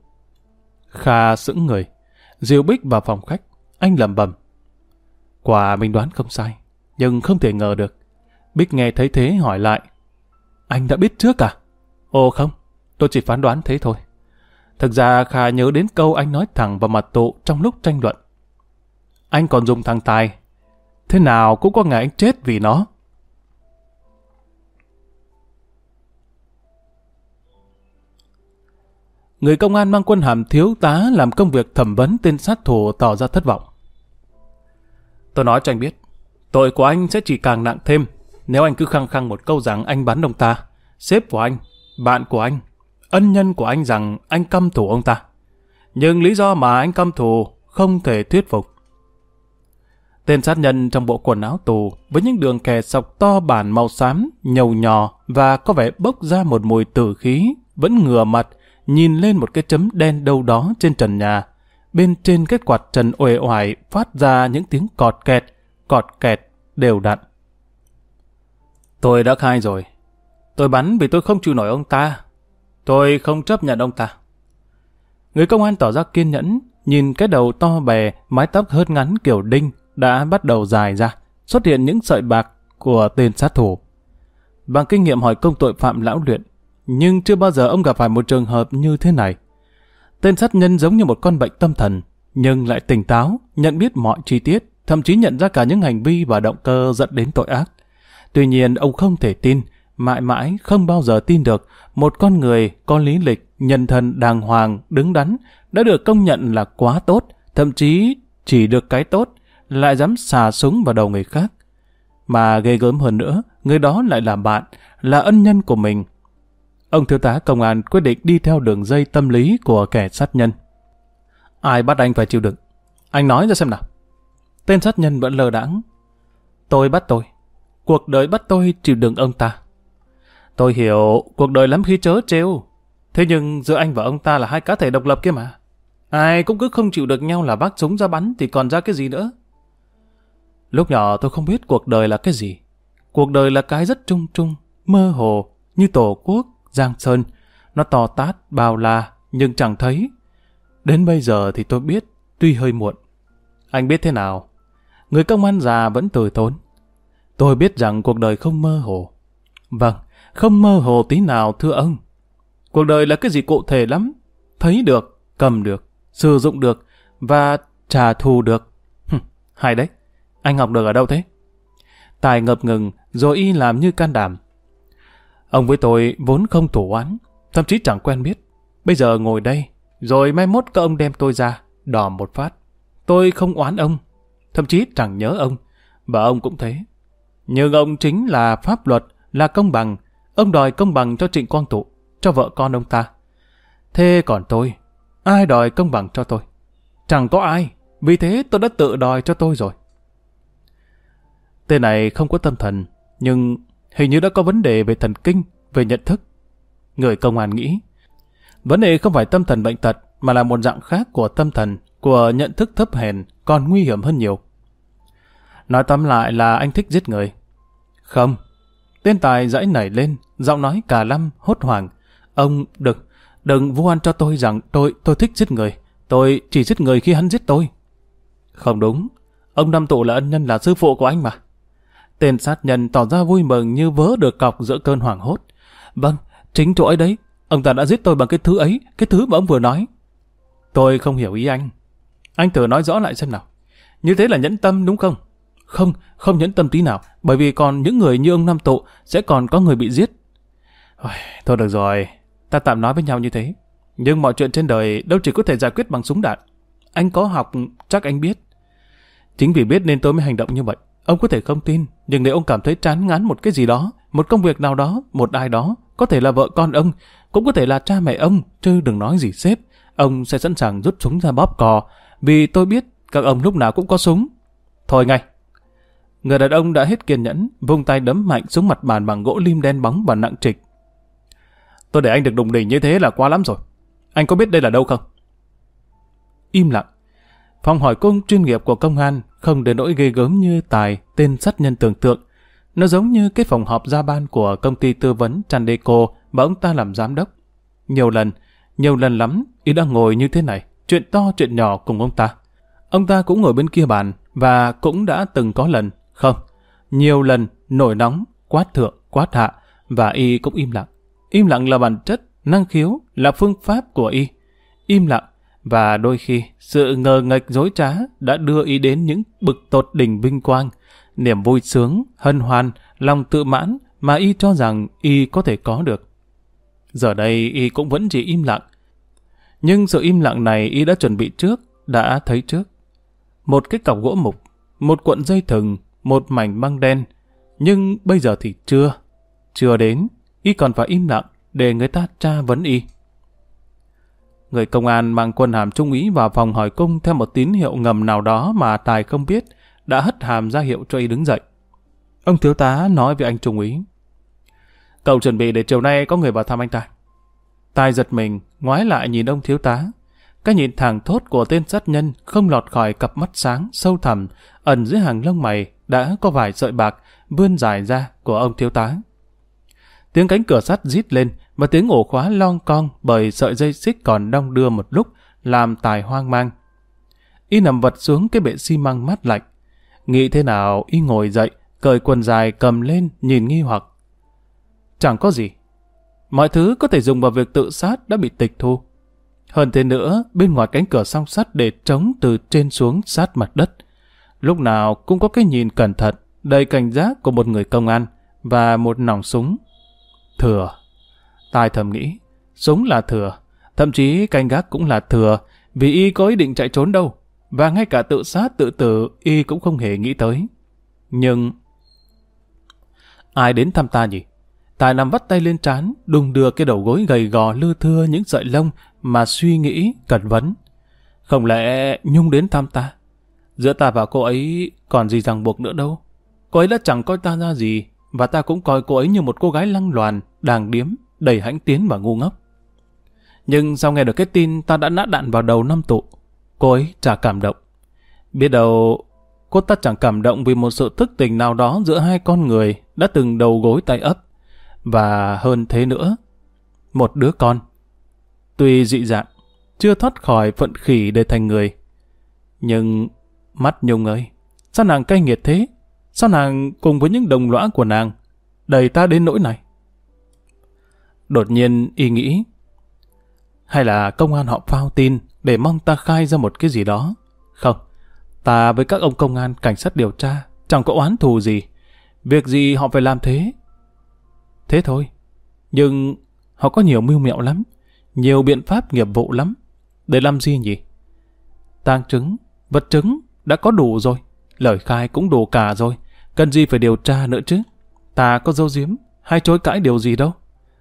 Kha sững người, diêu Bích vào phòng khách, anh lẩm bẩm. Quả mình đoán không sai, nhưng không thể ngờ được. Bích nghe thấy thế hỏi lại. Anh đã biết trước à? Ồ không, tôi chỉ phán đoán thế thôi. Thực ra Kha nhớ đến câu anh nói thẳng vào mặt tụ trong lúc tranh luận. Anh còn dùng thằng Tài. Thế nào cũng có ngày anh chết vì nó. Người công an mang quân hàm thiếu tá làm công việc thẩm vấn tên sát thủ tỏ ra thất vọng. Tôi nói cho anh biết, tội của anh sẽ chỉ càng nặng thêm nếu anh cứ khăng khăng một câu rằng anh bắn ông ta, sếp của anh, bạn của anh, ân nhân của anh rằng anh căm thù ông ta. Nhưng lý do mà anh căm thù không thể thuyết phục. Tên sát nhân trong bộ quần áo tù với những đường kè sọc to bản màu xám, nhầu nhò và có vẻ bốc ra một mùi tử khí, vẫn ngừa mặt, nhìn lên một cái chấm đen đâu đó trên trần nhà. Bên trên kết quạt trần uể oải phát ra những tiếng cọt kẹt, cọt kẹt, đều đặn. Tôi đã khai rồi. Tôi bắn vì tôi không chịu nổi ông ta. Tôi không chấp nhận ông ta. Người công an tỏ ra kiên nhẫn, nhìn cái đầu to bè, mái tóc hớt ngắn kiểu đinh đã bắt đầu dài ra, xuất hiện những sợi bạc của tên sát thủ. Bằng kinh nghiệm hỏi công tội phạm lão luyện, nhưng chưa bao giờ ông gặp phải một trường hợp như thế này. Tên sát nhân giống như một con bệnh tâm thần, nhưng lại tỉnh táo, nhận biết mọi chi tiết, thậm chí nhận ra cả những hành vi và động cơ dẫn đến tội ác. Tuy nhiên ông không thể tin, mãi mãi không bao giờ tin được một con người có lý lịch, nhân thân đàng hoàng, đứng đắn, đã được công nhận là quá tốt, thậm chí chỉ được cái tốt, lại dám xà súng vào đầu người khác. Mà ghê gớm hơn nữa, người đó lại là bạn, là ân nhân của mình. Ông thiếu tá công an quyết định đi theo đường dây tâm lý của kẻ sát nhân. Ai bắt anh phải chịu đựng? Anh nói ra xem nào. Tên sát nhân vẫn lờ đãng. Tôi bắt tôi. cuộc đời bắt tôi chịu đựng ông ta. Tôi hiểu cuộc đời lắm khi chớ trêu. Thế nhưng giữa anh và ông ta là hai cá thể độc lập kia mà. Ai cũng cứ không chịu được nhau là bác súng ra bắn thì còn ra cái gì nữa. Lúc nhỏ tôi không biết cuộc đời là cái gì. Cuộc đời là cái rất trung trung, mơ hồ, như tổ quốc, giang sơn. Nó to tát, bao la, nhưng chẳng thấy. Đến bây giờ thì tôi biết, tuy hơi muộn. Anh biết thế nào? Người công an già vẫn từ tốn. Tôi biết rằng cuộc đời không mơ hồ. Vâng, không mơ hồ tí nào thưa ông. Cuộc đời là cái gì cụ thể lắm. Thấy được, cầm được, sử dụng được và trả thù được. Hừm, hay đấy. Anh học được ở đâu thế? Tài ngập ngừng rồi y làm như can đảm. Ông với tôi vốn không thủ oán, thậm chí chẳng quen biết. Bây giờ ngồi đây, rồi mai mốt các ông đem tôi ra, đỏ một phát. Tôi không oán ông, thậm chí chẳng nhớ ông, và ông cũng thế. Nhưng ông chính là pháp luật, là công bằng. Ông đòi công bằng cho Trịnh Quang Tụ, cho vợ con ông ta. Thế còn tôi, ai đòi công bằng cho tôi? Chẳng có ai, vì thế tôi đã tự đòi cho tôi rồi. Tên này không có tâm thần, nhưng hình như đã có vấn đề về thần kinh, về nhận thức. Người công an nghĩ, vấn đề không phải tâm thần bệnh tật, mà là một dạng khác của tâm thần, của nhận thức thấp hèn, còn nguy hiểm hơn nhiều. Nói tóm lại là anh thích giết người. Không. Tên tài dãy nảy lên, giọng nói cả lăm hốt hoảng. Ông, đừng, đừng vu oan cho tôi rằng tôi, tôi thích giết người. Tôi chỉ giết người khi hắn giết tôi. Không đúng. Ông Năm Tụ là ân nhân là sư phụ của anh mà. Tên sát nhân tỏ ra vui mừng như vớ được cọc giữa cơn hoảng hốt. Vâng, chính chỗ ấy đấy. Ông ta đã giết tôi bằng cái thứ ấy, cái thứ mà ông vừa nói. Tôi không hiểu ý anh. Anh thử nói rõ lại xem nào. Như thế là nhẫn tâm đúng không? Không, không nhẫn tâm tí nào, bởi vì còn những người như ông Nam Tụ sẽ còn có người bị giết. Thôi được rồi, ta tạm nói với nhau như thế. Nhưng mọi chuyện trên đời đâu chỉ có thể giải quyết bằng súng đạn. Anh có học, chắc anh biết. Chính vì biết nên tôi mới hành động như vậy. Ông có thể không tin, nhưng nếu ông cảm thấy chán ngán một cái gì đó, một công việc nào đó, một ai đó, có thể là vợ con ông, cũng có thể là cha mẹ ông, chứ đừng nói gì sếp. Ông sẽ sẵn sàng rút súng ra bóp cò, vì tôi biết các ông lúc nào cũng có súng. Thôi ngay. Người đàn ông đã hết kiên nhẫn, vung tay đấm mạnh xuống mặt bàn bằng gỗ lim đen bóng và nặng trịch. Tôi để anh được đụng đỉnh như thế là quá lắm rồi. Anh có biết đây là đâu không? Im lặng. Phòng hỏi cung chuyên nghiệp của công an không đến nỗi ghê gớm như tài tên sát nhân tưởng tượng. Nó giống như cái phòng họp gia ban của công ty tư vấn Chandeco mà ông ta làm giám đốc. Nhiều lần, nhiều lần lắm, y đang ngồi như thế này, chuyện to chuyện nhỏ cùng ông ta. Ông ta cũng ngồi bên kia bàn và cũng đã từng có lần, không, nhiều lần nổi nóng, quát thượng, quát hạ và y cũng im lặng. Im lặng là bản chất, năng khiếu, là phương pháp của y. Im lặng và đôi khi sự ngờ nghệch dối trá đã đưa y đến những bực tột đỉnh vinh quang, niềm vui sướng, hân hoan, lòng tự mãn mà y cho rằng y có thể có được. Giờ đây y cũng vẫn chỉ im lặng. Nhưng sự im lặng này y đã chuẩn bị trước, đã thấy trước. Một cái cọc gỗ mục, một cuộn dây thừng, một mảnh băng đen. Nhưng bây giờ thì chưa. Chưa đến, y còn phải im lặng để người ta tra vấn y. Người công an mang quân hàm trung úy vào phòng hỏi cung theo một tín hiệu ngầm nào đó mà Tài không biết, đã hất hàm ra hiệu cho y đứng dậy. Ông thiếu tá nói với anh trung úy. Cậu chuẩn bị để chiều nay có người vào thăm anh ta. Tài giật mình, ngoái lại nhìn ông thiếu tá. Cái nhìn thẳng thốt của tên sát nhân không lọt khỏi cặp mắt sáng, sâu thẳm, ẩn dưới hàng lông mày đã có vài sợi bạc vươn dài ra của ông thiếu tá. Tiếng cánh cửa sắt rít lên và tiếng ổ khóa lon con bởi sợi dây xích còn đong đưa một lúc làm tài hoang mang. Y nằm vật xuống cái bệ xi măng mát lạnh. Nghĩ thế nào y ngồi dậy, cởi quần dài cầm lên nhìn nghi hoặc. Chẳng có gì. Mọi thứ có thể dùng vào việc tự sát đã bị tịch thu. Hơn thế nữa, bên ngoài cánh cửa song sắt để trống từ trên xuống sát mặt đất. Lúc nào cũng có cái nhìn cẩn thận, đầy cảnh giác của một người công an và một nòng súng. Thừa. Tài thầm nghĩ, súng là thừa, thậm chí canh gác cũng là thừa, vì y có ý định chạy trốn đâu, và ngay cả tự sát tự tử y cũng không hề nghĩ tới. Nhưng... Ai đến thăm ta nhỉ? Tài nằm vắt tay lên trán, đùng đưa cái đầu gối gầy gò lưa thưa những sợi lông mà suy nghĩ, cẩn vấn. Không lẽ Nhung đến thăm ta? Giữa ta và cô ấy còn gì ràng buộc nữa đâu. cô ấy đã chẳng coi ta ra gì, và ta cũng coi cô ấy như một cô gái lăng loàn, đàng điếm, đầy hãnh tiến và ngu ngốc. Nhưng sau nghe được cái tin ta đã nã đạn vào đầu năm tụ, cô ấy chả cảm động. Biết đâu, cô ta chẳng cảm động vì một sự thức tình nào đó giữa hai con người đã từng đầu gối tay ấp. Và hơn thế nữa, một đứa con. Tuy dị dạng, chưa thoát khỏi phận khỉ để thành người. Nhưng mắt Nhung ơi, sao nàng cay nghiệt thế? Sao nàng cùng với những đồng lõa của nàng đẩy ta đến nỗi này? Đột nhiên y nghĩ hay là công an họ phao tin để mong ta khai ra một cái gì đó? Không, ta với các ông công an, cảnh sát điều tra chẳng có oán thù gì. Việc gì họ phải làm thế? Thế thôi. Nhưng họ có nhiều mưu mẹo lắm, nhiều biện pháp nghiệp vụ lắm. Để làm gì nhỉ? Tang chứng, vật chứng đã có đủ rồi. Lời khai cũng đủ cả rồi. Cần gì phải điều tra nữa chứ? Ta có dâu diếm hay chối cãi điều gì đâu.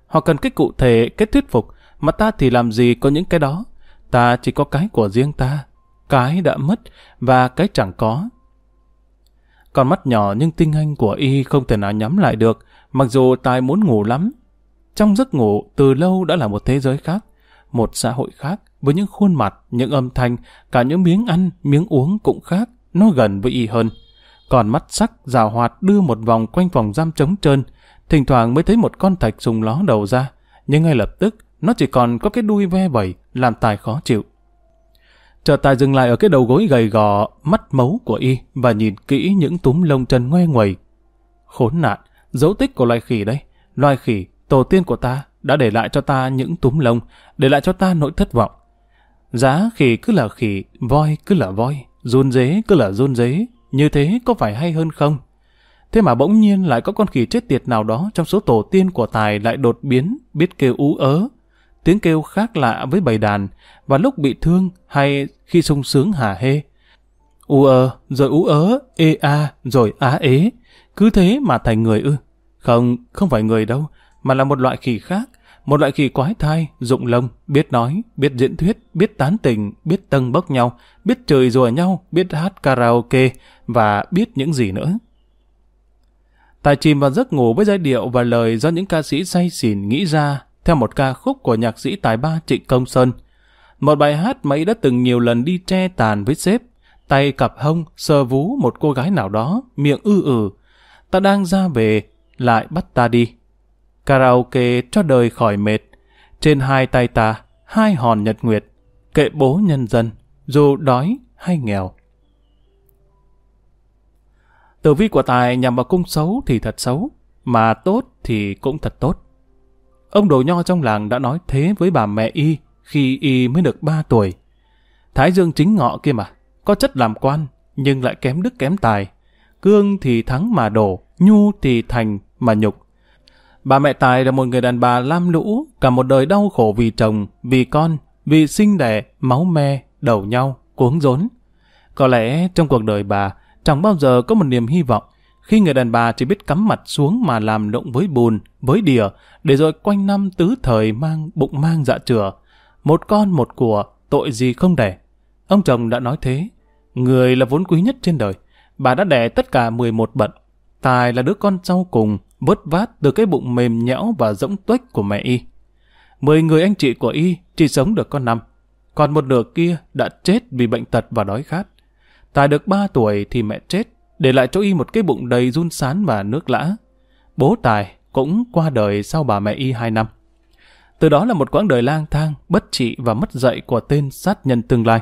Họ cần cái cụ thể, cái thuyết phục, mà ta thì làm gì có những cái đó. Ta chỉ có cái của riêng ta, cái đã mất và cái chẳng có. Con mắt nhỏ nhưng tinh anh của y không thể nào nhắm lại được, mặc dù tài muốn ngủ lắm. Trong giấc ngủ, từ lâu đã là một thế giới khác, một xã hội khác, với những khuôn mặt, những âm thanh, cả những miếng ăn, miếng uống cũng khác, nó gần với y hơn. Còn mắt sắc, rào hoạt đưa một vòng quanh vòng giam trống trơn, thỉnh thoảng mới thấy một con thạch sùng ló đầu ra, nhưng ngay lập tức nó chỉ còn có cái đuôi ve vẩy, làm tài khó chịu. Chờ tài dừng lại ở cái đầu gối gầy gò, mắt mấu của y và nhìn kỹ những túm lông chân ngoe nguẩy. Khốn nạn, dấu tích của loài khỉ đây. Loài khỉ, tổ tiên của ta, đã để lại cho ta những túm lông, để lại cho ta nỗi thất vọng. Giá khỉ cứ là khỉ, voi cứ là voi, run dế cứ là run dế, như thế có phải hay hơn không? Thế mà bỗng nhiên lại có con khỉ chết tiệt nào đó trong số tổ tiên của Tài lại đột biến, biết kêu ú ớ. Tiếng kêu khác lạ với bầy đàn, và lúc bị thương hay khi sung sướng hả hê. Ú ơ, rồi ú ớ, ê a, rồi á ế. Cứ thế mà thành người ư. Không, không phải người đâu, mà là một loại khỉ khác. Một loại khỉ quái thai, rụng lông, biết nói, biết diễn thuyết, biết tán tình, biết tân bốc nhau, biết trời rùa nhau, biết hát karaoke và biết những gì nữa. Tài chìm vào giấc ngủ với giai điệu và lời do những ca sĩ say xỉn nghĩ ra theo một ca khúc của nhạc sĩ tài ba Trịnh Công Sơn. Một bài hát mấy đã từng nhiều lần đi tre tàn với sếp, tay cặp hông sờ vú một cô gái nào đó, miệng ư ử. Ta đang ra về, lại bắt ta đi. Karaoke cho đời khỏi mệt. Trên hai tay ta, hai hòn nhật nguyệt, kệ bố nhân dân, dù đói hay nghèo. Tử vi của Tài nhằm vào cung xấu thì thật xấu, mà tốt thì cũng thật tốt. Ông đồ nho trong làng đã nói thế với bà mẹ y khi y mới được 3 tuổi. Thái Dương chính ngọ kia mà, có chất làm quan, nhưng lại kém đức kém tài. Cương thì thắng mà đổ, nhu thì thành mà nhục. Bà mẹ Tài là một người đàn bà lam lũ, cả một đời đau khổ vì chồng, vì con, vì sinh đẻ, máu me, đầu nhau, cuống rốn. Có lẽ trong cuộc đời bà, chẳng bao giờ có một niềm hy vọng khi người đàn bà chỉ biết cắm mặt xuống mà làm động với bùn, với đìa, để rồi quanh năm tứ thời mang bụng mang dạ chửa. Một con một của, tội gì không đẻ. Ông chồng đã nói thế. Người là vốn quý nhất trên đời. Bà đã đẻ tất cả 11 bận. Tài là đứa con sau cùng, vớt vát từ cái bụng mềm nhẽo và rỗng tuếch của mẹ y. Mười người anh chị của y chỉ sống được con năm. Còn một nửa kia đã chết vì bệnh tật và đói khát. Tài được 3 tuổi thì mẹ chết, để lại cho y một cái bụng đầy run sán và nước lã. Bố Tài cũng qua đời sau bà mẹ y 2 năm. Từ đó là một quãng đời lang thang, bất trị và mất dạy của tên sát nhân tương lai.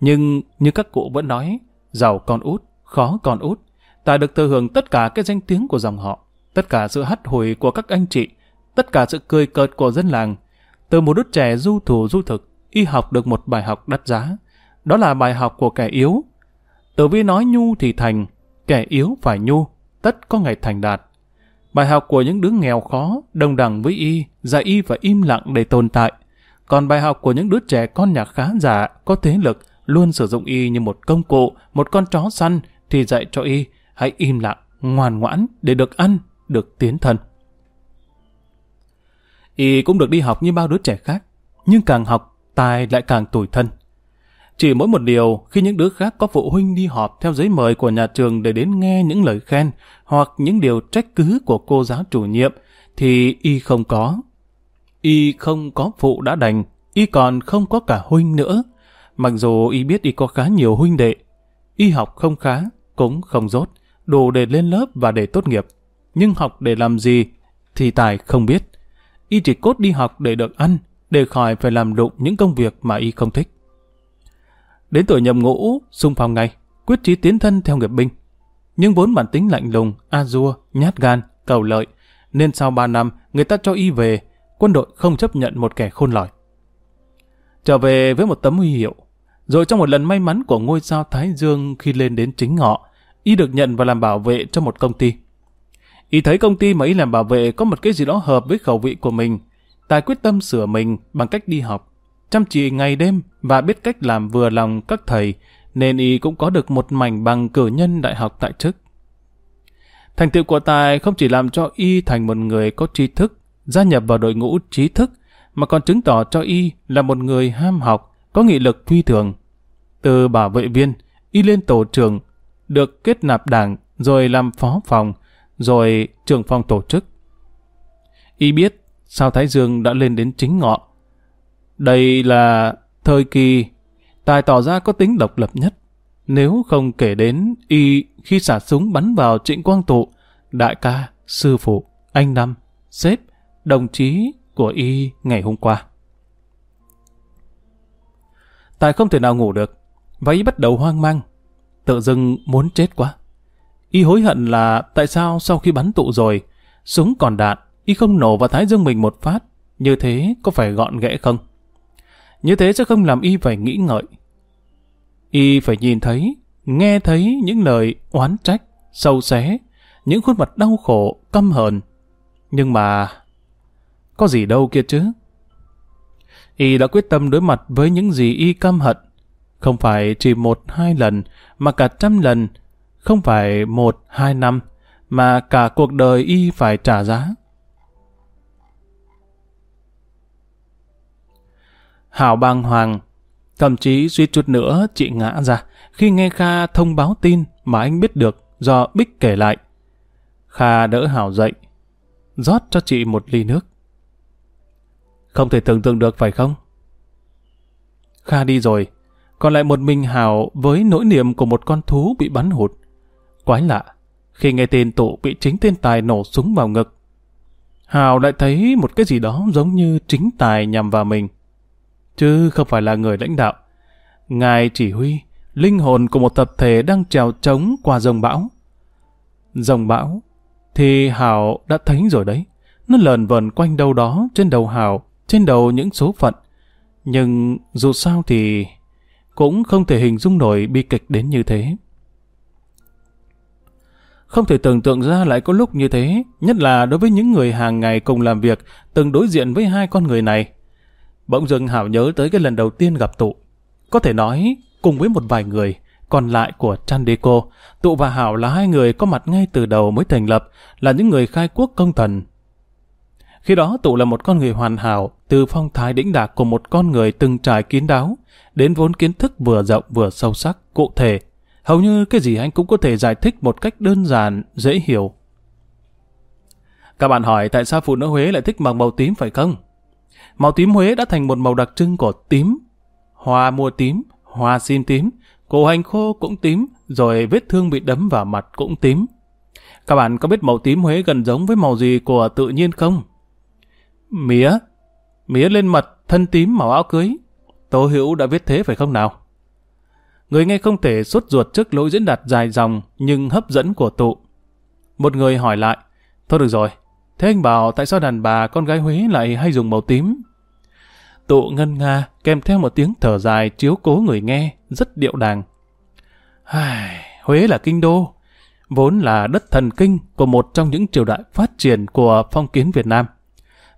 Nhưng như các cụ vẫn nói, giàu con út, khó con út. Tài được thừa hưởng tất cả cái danh tiếng của dòng họ, tất cả sự hắt hồi của các anh chị, tất cả sự cười cợt của dân làng. Từ một đứa trẻ du thủ du thực, y học được một bài học đắt giá. Đó là bài học của kẻ yếu, Tử vi nói nhu thì thành, kẻ yếu phải nhu, tất có ngày thành đạt. Bài học của những đứa nghèo khó, đồng đẳng với y, dạy y và im lặng để tồn tại. Còn bài học của những đứa trẻ con nhà khá giả, có thế lực, luôn sử dụng y như một công cụ, một con chó săn, thì dạy cho y hãy im lặng, ngoan ngoãn để được ăn, được tiến thân. Y cũng được đi học như bao đứa trẻ khác, nhưng càng học, tài lại càng tủi thân. Chỉ mỗi một điều, khi những đứa khác có phụ huynh đi họp theo giấy mời của nhà trường để đến nghe những lời khen hoặc những điều trách cứ của cô giáo chủ nhiệm, thì y không có. Y không có phụ đã đành, y còn không có cả huynh nữa. Mặc dù y biết y có khá nhiều huynh đệ, y học không khá, cũng không rốt đủ để lên lớp và để tốt nghiệp. Nhưng học để làm gì thì Tài không biết. Y chỉ cốt đi học để được ăn, để khỏi phải làm đụng những công việc mà y không thích. Đến tuổi nhập ngũ, xung phong ngay, quyết chí tiến thân theo nghiệp binh. Nhưng vốn bản tính lạnh lùng, a dua, nhát gan, cầu lợi, nên sau 3 năm người ta cho y về, quân đội không chấp nhận một kẻ khôn lỏi. Trở về với một tấm huy hiệu, rồi trong một lần may mắn của ngôi sao Thái Dương khi lên đến chính ngọ, y được nhận và làm bảo vệ cho một công ty. Y thấy công ty mà y làm bảo vệ có một cái gì đó hợp với khẩu vị của mình, Tài quyết tâm sửa mình bằng cách đi học, chăm chỉ ngày đêm và biết cách làm vừa lòng các thầy, nên y cũng có được một mảnh bằng cử nhân đại học tại chức. Thành tựu của Tài không chỉ làm cho y thành một người có tri thức, gia nhập vào đội ngũ trí thức, mà còn chứng tỏ cho y là một người ham học, có nghị lực phi thường. Từ bảo vệ viên, y lên tổ trưởng, được kết nạp đảng, rồi làm phó phòng, rồi trưởng phòng tổ chức. Y biết sao Thái Dương đã lên đến chính ngọ. Đây là thời kỳ Tài tỏ ra có tính độc lập nhất. Nếu không kể đến y khi xả súng bắn vào trịnh quang tụ, đại ca, sư phụ, anh Năm, sếp, đồng chí của y ngày hôm qua. Tài không thể nào ngủ được, và y bắt đầu hoang mang, tự dưng muốn chết quá. Y hối hận là tại sao sau khi bắn tụ rồi, súng còn đạn, y không nổ vào thái dương mình một phát, như thế có phải gọn ghẽ không? Như thế sẽ không làm y phải nghĩ ngợi. Y phải nhìn thấy, nghe thấy những lời oán trách, sâu xé, những khuôn mặt đau khổ, căm hờn. Nhưng mà... Có gì đâu kia chứ? Y đã quyết tâm đối mặt với những gì Y căm hận. Không phải chỉ một, hai lần, mà cả trăm lần. Không phải một, hai năm, mà cả cuộc đời Y phải trả giá. Hảo bàng hoàng, thậm chí suýt chút nữa chị ngã ra khi nghe Kha thông báo tin mà anh biết được do Bích kể lại. Kha đỡ Hảo dậy, rót cho chị một ly nước. Không thể tưởng tượng được phải không? Kha đi rồi, còn lại một mình Hảo với nỗi niềm của một con thú bị bắn hụt. Quái lạ, khi nghe tên tụ bị chính tên Tài nổ súng vào ngực, Hào lại thấy một cái gì đó giống như chính Tài nhằm vào mình chứ không phải là người lãnh đạo. Ngài chỉ huy, linh hồn của một tập thể đang trèo trống qua dòng bão. Dòng bão, thì Hảo đã thấy rồi đấy. Nó lờn vờn quanh đâu đó trên đầu Hảo, trên đầu những số phận. Nhưng dù sao thì cũng không thể hình dung nổi bi kịch đến như thế. Không thể tưởng tượng ra lại có lúc như thế, nhất là đối với những người hàng ngày cùng làm việc, từng đối diện với hai con người này. Bỗng dưng Hảo nhớ tới cái lần đầu tiên gặp tụ. Có thể nói, cùng với một vài người, còn lại của Chandeco, tụ và Hảo là hai người có mặt ngay từ đầu mới thành lập, là những người khai quốc công thần. Khi đó tụ là một con người hoàn hảo, từ phong thái đĩnh đạc của một con người từng trải kín đáo, đến vốn kiến thức vừa rộng vừa sâu sắc, cụ thể. Hầu như cái gì anh cũng có thể giải thích một cách đơn giản, dễ hiểu. Các bạn hỏi tại sao phụ nữ Huế lại thích mặc màu tím phải không? Màu tím Huế đã thành một màu đặc trưng của tím. Hoa mua tím, hoa sim tím, cổ hành khô cũng tím, rồi vết thương bị đấm vào mặt cũng tím. Các bạn có biết màu tím Huế gần giống với màu gì của tự nhiên không? Mía. Mía lên mật, thân tím màu áo cưới. Tố Hữu đã viết thế phải không nào? Người nghe không thể sốt ruột trước lỗi diễn đạt dài dòng nhưng hấp dẫn của tụ. Một người hỏi lại, thôi được rồi, Thế anh bảo tại sao đàn bà con gái Huế lại hay dùng màu tím? Tụ ngân nga kèm theo một tiếng thở dài chiếu cố người nghe, rất điệu đàng. Ai, Huế là kinh đô, vốn là đất thần kinh của một trong những triều đại phát triển của phong kiến Việt Nam.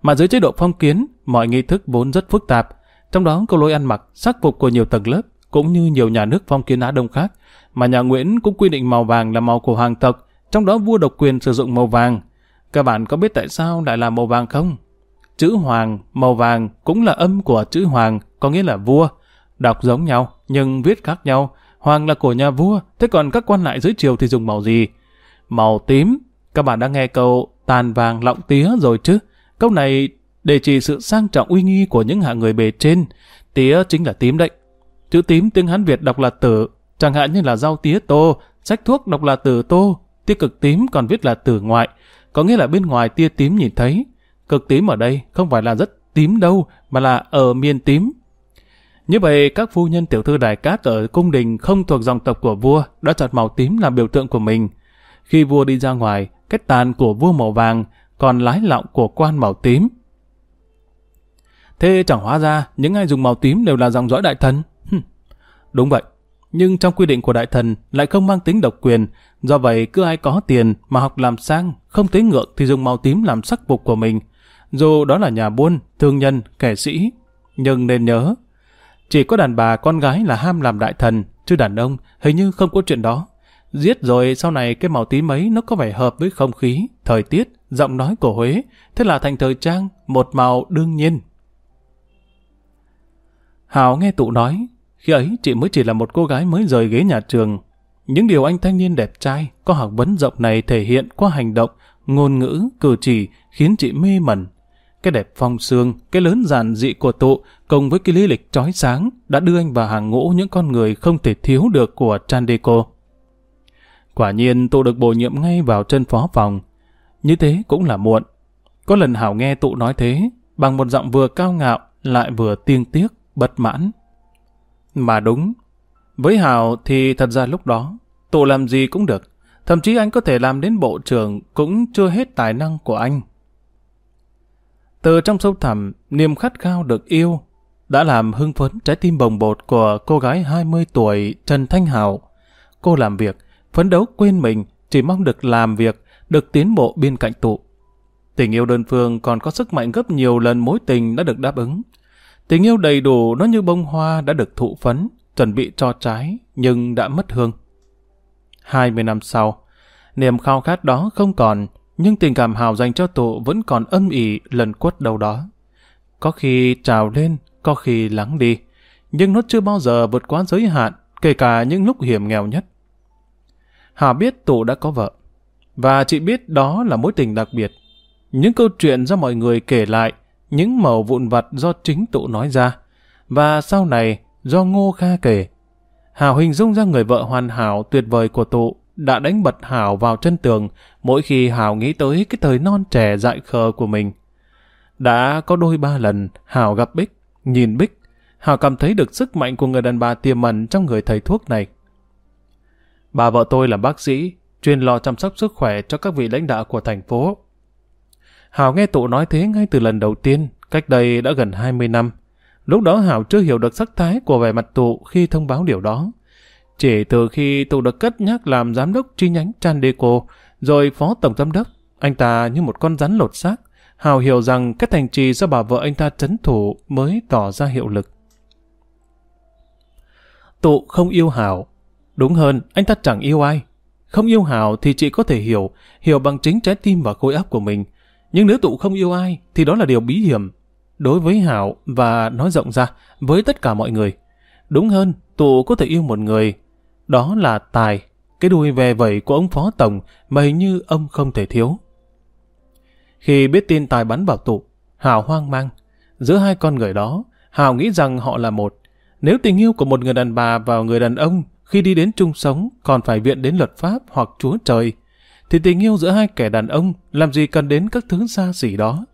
Mà dưới chế độ phong kiến, mọi nghi thức vốn rất phức tạp, trong đó có lối ăn mặc, sắc phục của nhiều tầng lớp, cũng như nhiều nhà nước phong kiến Á Đông khác, mà nhà Nguyễn cũng quy định màu vàng là màu của hoàng tộc, trong đó vua độc quyền sử dụng màu vàng, các bạn có biết tại sao lại là màu vàng không? Chữ hoàng, màu vàng cũng là âm của chữ hoàng, có nghĩa là vua. đọc giống nhau, nhưng viết khác nhau. Hoàng là của nhà vua, thế còn các quan lại dưới triều thì dùng màu gì? Màu tím. Các bạn đã nghe câu tàn vàng lọng tía rồi chứ? Câu này để chỉ sự sang trọng uy nghi của những hạng người bề trên. Tía chính là tím đấy. Chữ tím tiếng Hán Việt đọc là tử, chẳng hạn như là rau tía tô, sách thuốc đọc là tử tô, tia cực tím còn viết là tử ngoại, có nghĩa là bên ngoài tia tím nhìn thấy. Cực tím ở đây không phải là rất tím đâu, mà là ở miền tím. Như vậy, các phu nhân tiểu thư đại cát ở cung đình không thuộc dòng tộc của vua đã chọn màu tím làm biểu tượng của mình. Khi vua đi ra ngoài, cái tàn của vua màu vàng, còn lái lọng của quan màu tím. Thế chẳng hóa ra, những ai dùng màu tím đều là dòng dõi đại thần? Đúng vậy, nhưng trong quy định của đại thần lại không mang tính độc quyền, do vậy cứ ai có tiền mà học làm sang, không tế ngượng thì dùng màu tím làm sắc phục của mình. Dù đó là nhà buôn, thương nhân, kẻ sĩ, nhưng nên nhớ, chỉ có đàn bà con gái là ham làm đại thần, chứ đàn ông hình như không có chuyện đó. Giết rồi sau này cái màu tím ấy nó có vẻ hợp với không khí, thời tiết, giọng nói của Huế, thế là thành thời trang, một màu đương nhiên. Hào nghe tụ nói, khi ấy chị mới chỉ là một cô gái mới rời ghế nhà trường. Những điều anh thanh niên đẹp trai, có học vấn rộng này thể hiện qua hành động, ngôn ngữ, cử chỉ khiến chị mê mẩn. Cái đẹp phong sương, cái lớn giản dị của tụ cùng với cái lý lịch trói sáng đã đưa anh vào hàng ngũ những con người không thể thiếu được của Chandeco. Quả nhiên tụ được bổ nhiệm ngay vào chân phó phòng. Như thế cũng là muộn. Có lần Hảo nghe tụ nói thế, bằng một giọng vừa cao ngạo lại vừa tiên tiếc, bất mãn. Mà đúng, với Hào thì thật ra lúc đó, tụ làm gì cũng được. Thậm chí anh có thể làm đến bộ trưởng cũng chưa hết tài năng của anh. Từ trong sâu thẳm, niềm khát khao được yêu đã làm hưng phấn trái tim bồng bột của cô gái 20 tuổi Trần Thanh Hảo. Cô làm việc, phấn đấu quên mình, chỉ mong được làm việc, được tiến bộ bên cạnh tụ. Tình yêu đơn phương còn có sức mạnh gấp nhiều lần mối tình đã được đáp ứng. Tình yêu đầy đủ nó như bông hoa đã được thụ phấn, chuẩn bị cho trái, nhưng đã mất hương. 20 năm sau, niềm khao khát đó không còn, nhưng tình cảm hào dành cho tụ vẫn còn âm ỉ lần quất đâu đó. Có khi trào lên, có khi lắng đi, nhưng nó chưa bao giờ vượt quá giới hạn, kể cả những lúc hiểm nghèo nhất. Hà biết tụ đã có vợ, và chị biết đó là mối tình đặc biệt. Những câu chuyện do mọi người kể lại, những màu vụn vặt do chính tụ nói ra, và sau này do Ngô Kha kể. Hảo hình dung ra người vợ hoàn hảo tuyệt vời của tụ đã đánh bật Hảo vào chân tường mỗi khi Hảo nghĩ tới cái thời non trẻ dại khờ của mình. Đã có đôi ba lần Hảo gặp Bích, nhìn Bích, Hảo cảm thấy được sức mạnh của người đàn bà tiềm ẩn trong người thầy thuốc này. Bà vợ tôi là bác sĩ, chuyên lo chăm sóc sức khỏe cho các vị lãnh đạo của thành phố. Hảo nghe tụ nói thế ngay từ lần đầu tiên, cách đây đã gần 20 năm. Lúc đó Hảo chưa hiểu được sắc thái của vẻ mặt tụ khi thông báo điều đó. Chỉ từ khi tụ được cất nhắc làm giám đốc chi nhánh Chandeco, rồi phó tổng giám đốc, anh ta như một con rắn lột xác. Hào hiểu rằng cái thành trì do bà vợ anh ta trấn thủ mới tỏ ra hiệu lực. Tụ không yêu Hảo. Đúng hơn, anh ta chẳng yêu ai. Không yêu Hảo thì chị có thể hiểu, hiểu bằng chính trái tim và khối óc của mình. Nhưng nếu tụ không yêu ai, thì đó là điều bí hiểm. Đối với Hảo và nói rộng ra, với tất cả mọi người. Đúng hơn, tụ có thể yêu một người. Đó là Tài, cái đuôi về vẩy của ông Phó Tổng mà hình như ông không thể thiếu. Khi biết tin Tài bắn vào tụ, Hảo hoang mang. Giữa hai con người đó, Hảo nghĩ rằng họ là một. Nếu tình yêu của một người đàn bà vào người đàn ông khi đi đến chung sống còn phải viện đến luật pháp hoặc chúa trời, thì tình yêu giữa hai kẻ đàn ông làm gì cần đến các thứ xa xỉ đó.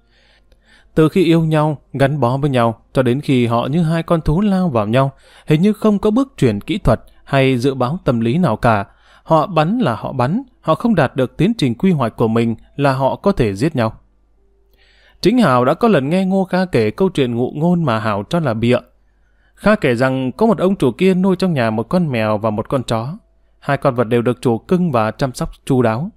Từ khi yêu nhau, gắn bó với nhau, cho đến khi họ như hai con thú lao vào nhau, hình như không có bước chuyển kỹ thuật hay dự báo tâm lý nào cả. Họ bắn là họ bắn, họ không đạt được tiến trình quy hoạch của mình là họ có thể giết nhau. Chính Hảo đã có lần nghe Ngô Kha kể câu chuyện ngụ ngôn mà Hảo cho là bịa. Kha kể rằng có một ông chủ kia nuôi trong nhà một con mèo và một con chó. Hai con vật đều được chủ cưng và chăm sóc chu đáo.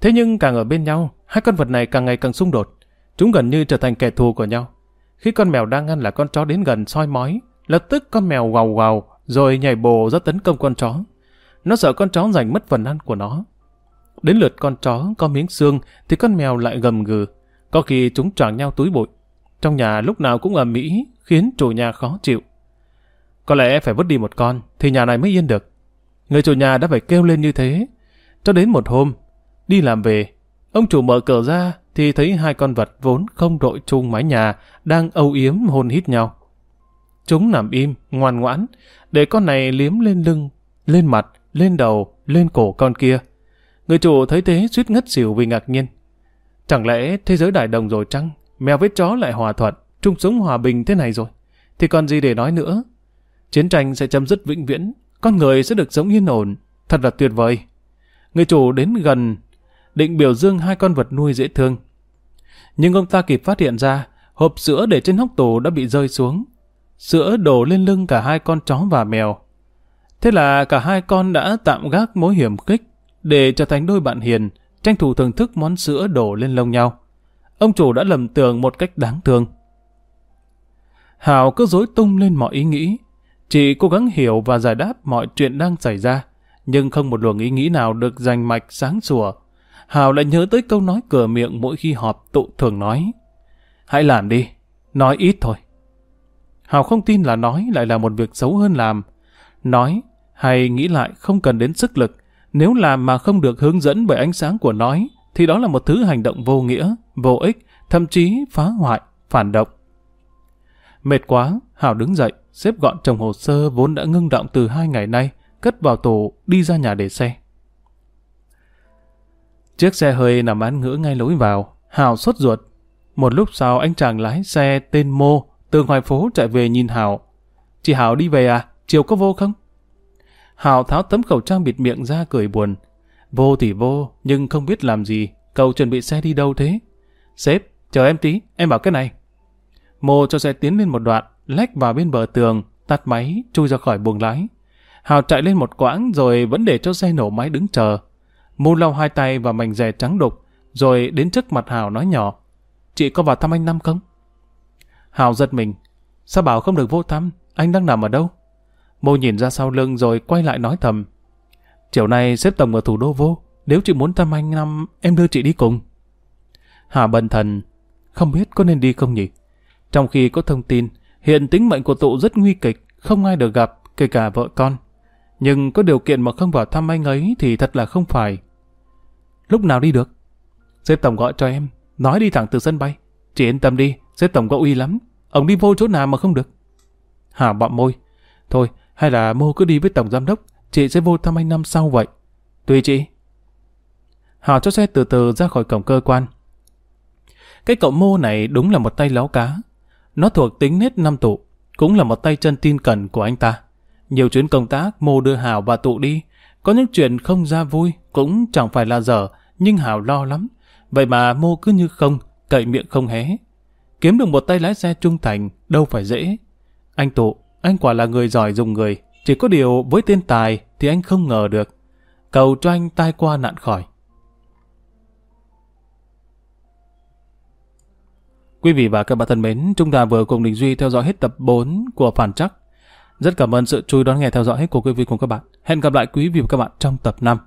Thế nhưng càng ở bên nhau, hai con vật này càng ngày càng xung đột. Chúng gần như trở thành kẻ thù của nhau. Khi con mèo đang ngăn là con chó đến gần soi mói, lập tức con mèo gào gào rồi nhảy bồ ra tấn công con chó. Nó sợ con chó giành mất phần ăn của nó. Đến lượt con chó có miếng xương thì con mèo lại gầm gừ. Có khi chúng choàng nhau túi bụi. Trong nhà lúc nào cũng ầm mỹ khiến chủ nhà khó chịu. Có lẽ phải vứt đi một con, thì nhà này mới yên được. Người chủ nhà đã phải kêu lên như thế. Cho đến một hôm, đi làm về, ông chủ mở cửa ra thì thấy hai con vật vốn không đội chung mái nhà đang âu yếm hôn hít nhau. Chúng nằm im, ngoan ngoãn, để con này liếm lên lưng, lên mặt, lên đầu, lên cổ con kia. Người chủ thấy thế suýt ngất xỉu vì ngạc nhiên. Chẳng lẽ thế giới đại đồng rồi chăng? Mèo với chó lại hòa thuận, chung sống hòa bình thế này rồi. Thì còn gì để nói nữa? Chiến tranh sẽ chấm dứt vĩnh viễn, con người sẽ được sống yên ổn. Thật là tuyệt vời. Người chủ đến gần, định biểu dương hai con vật nuôi dễ thương. Nhưng ông ta kịp phát hiện ra, hộp sữa để trên hốc tủ đã bị rơi xuống. Sữa đổ lên lưng cả hai con chó và mèo. Thế là cả hai con đã tạm gác mối hiểm khích để trở thành đôi bạn hiền, tranh thủ thưởng thức món sữa đổ lên lông nhau. Ông chủ đã lầm tưởng một cách đáng thương. Hào cứ dối tung lên mọi ý nghĩ. Chị cố gắng hiểu và giải đáp mọi chuyện đang xảy ra, nhưng không một luồng ý nghĩ nào được dành mạch sáng sủa. Hào lại nhớ tới câu nói cửa miệng mỗi khi họp tụ thường nói. Hãy làm đi, nói ít thôi. Hào không tin là nói lại là một việc xấu hơn làm. Nói hay nghĩ lại không cần đến sức lực, nếu làm mà không được hướng dẫn bởi ánh sáng của nói, thì đó là một thứ hành động vô nghĩa, vô ích, thậm chí phá hoại, phản động. Mệt quá, Hào đứng dậy, xếp gọn chồng hồ sơ vốn đã ngưng động từ hai ngày nay, cất vào tủ, đi ra nhà để xe. Chiếc xe hơi nằm án ngữ ngay lối vào, Hào sốt ruột. Một lúc sau anh chàng lái xe tên Mô từ ngoài phố chạy về nhìn Hào. Chị Hào đi về à? Chiều có vô không? Hào tháo tấm khẩu trang bịt miệng ra cười buồn. Vô thì vô, nhưng không biết làm gì. Cậu chuẩn bị xe đi đâu thế? Sếp, chờ em tí, em bảo cái này. Mô cho xe tiến lên một đoạn, lách vào bên bờ tường, tắt máy, chui ra khỏi buồng lái. Hào chạy lên một quãng rồi vẫn để cho xe nổ máy đứng chờ. Mô lau hai tay và mảnh rẻ trắng đục, rồi đến trước mặt Hào nói nhỏ. Chị có vào thăm anh Năm không? Hào giật mình. Sao bảo không được vô thăm? Anh đang nằm ở đâu? Mô nhìn ra sau lưng rồi quay lại nói thầm. Chiều nay xếp tổng ở thủ đô vô. Nếu chị muốn thăm anh Năm, em đưa chị đi cùng. Hà bần thần. Không biết có nên đi không nhỉ? Trong khi có thông tin, hiện tính mệnh của tụ rất nguy kịch, không ai được gặp, kể cả vợ con. Nhưng có điều kiện mà không vào thăm anh ấy thì thật là không phải. Lúc nào đi được? Sếp tổng gọi cho em, nói đi thẳng từ sân bay. Chị yên tâm đi, sếp tổng có uy lắm. Ông đi vô chỗ nào mà không được? Hà bọng môi. Thôi, hay là mô cứ đi với tổng giám đốc, chị sẽ vô thăm anh năm sau vậy. Tùy chị. Hào cho xe từ từ ra khỏi cổng cơ quan. Cái cậu mô này đúng là một tay láo cá. Nó thuộc tính nết năm tụ, cũng là một tay chân tin cẩn của anh ta. Nhiều chuyến công tác mô đưa Hảo và tụ đi. Có những chuyện không ra vui, cũng chẳng phải là dở, nhưng Hảo lo lắm. Vậy mà mô cứ như không, cậy miệng không hé. Kiếm được một tay lái xe trung thành, đâu phải dễ. Anh tụ, anh quả là người giỏi dùng người. Chỉ có điều với tên tài thì anh không ngờ được. Cầu cho anh tai qua nạn khỏi. Quý vị và các bạn thân mến, chúng ta vừa cùng Đình Duy theo dõi hết tập 4 của Phản Chắc. Rất cảm ơn sự chú ý đón nghe theo dõi của quý vị cùng các bạn. Hẹn gặp lại quý vị và các bạn trong tập 5.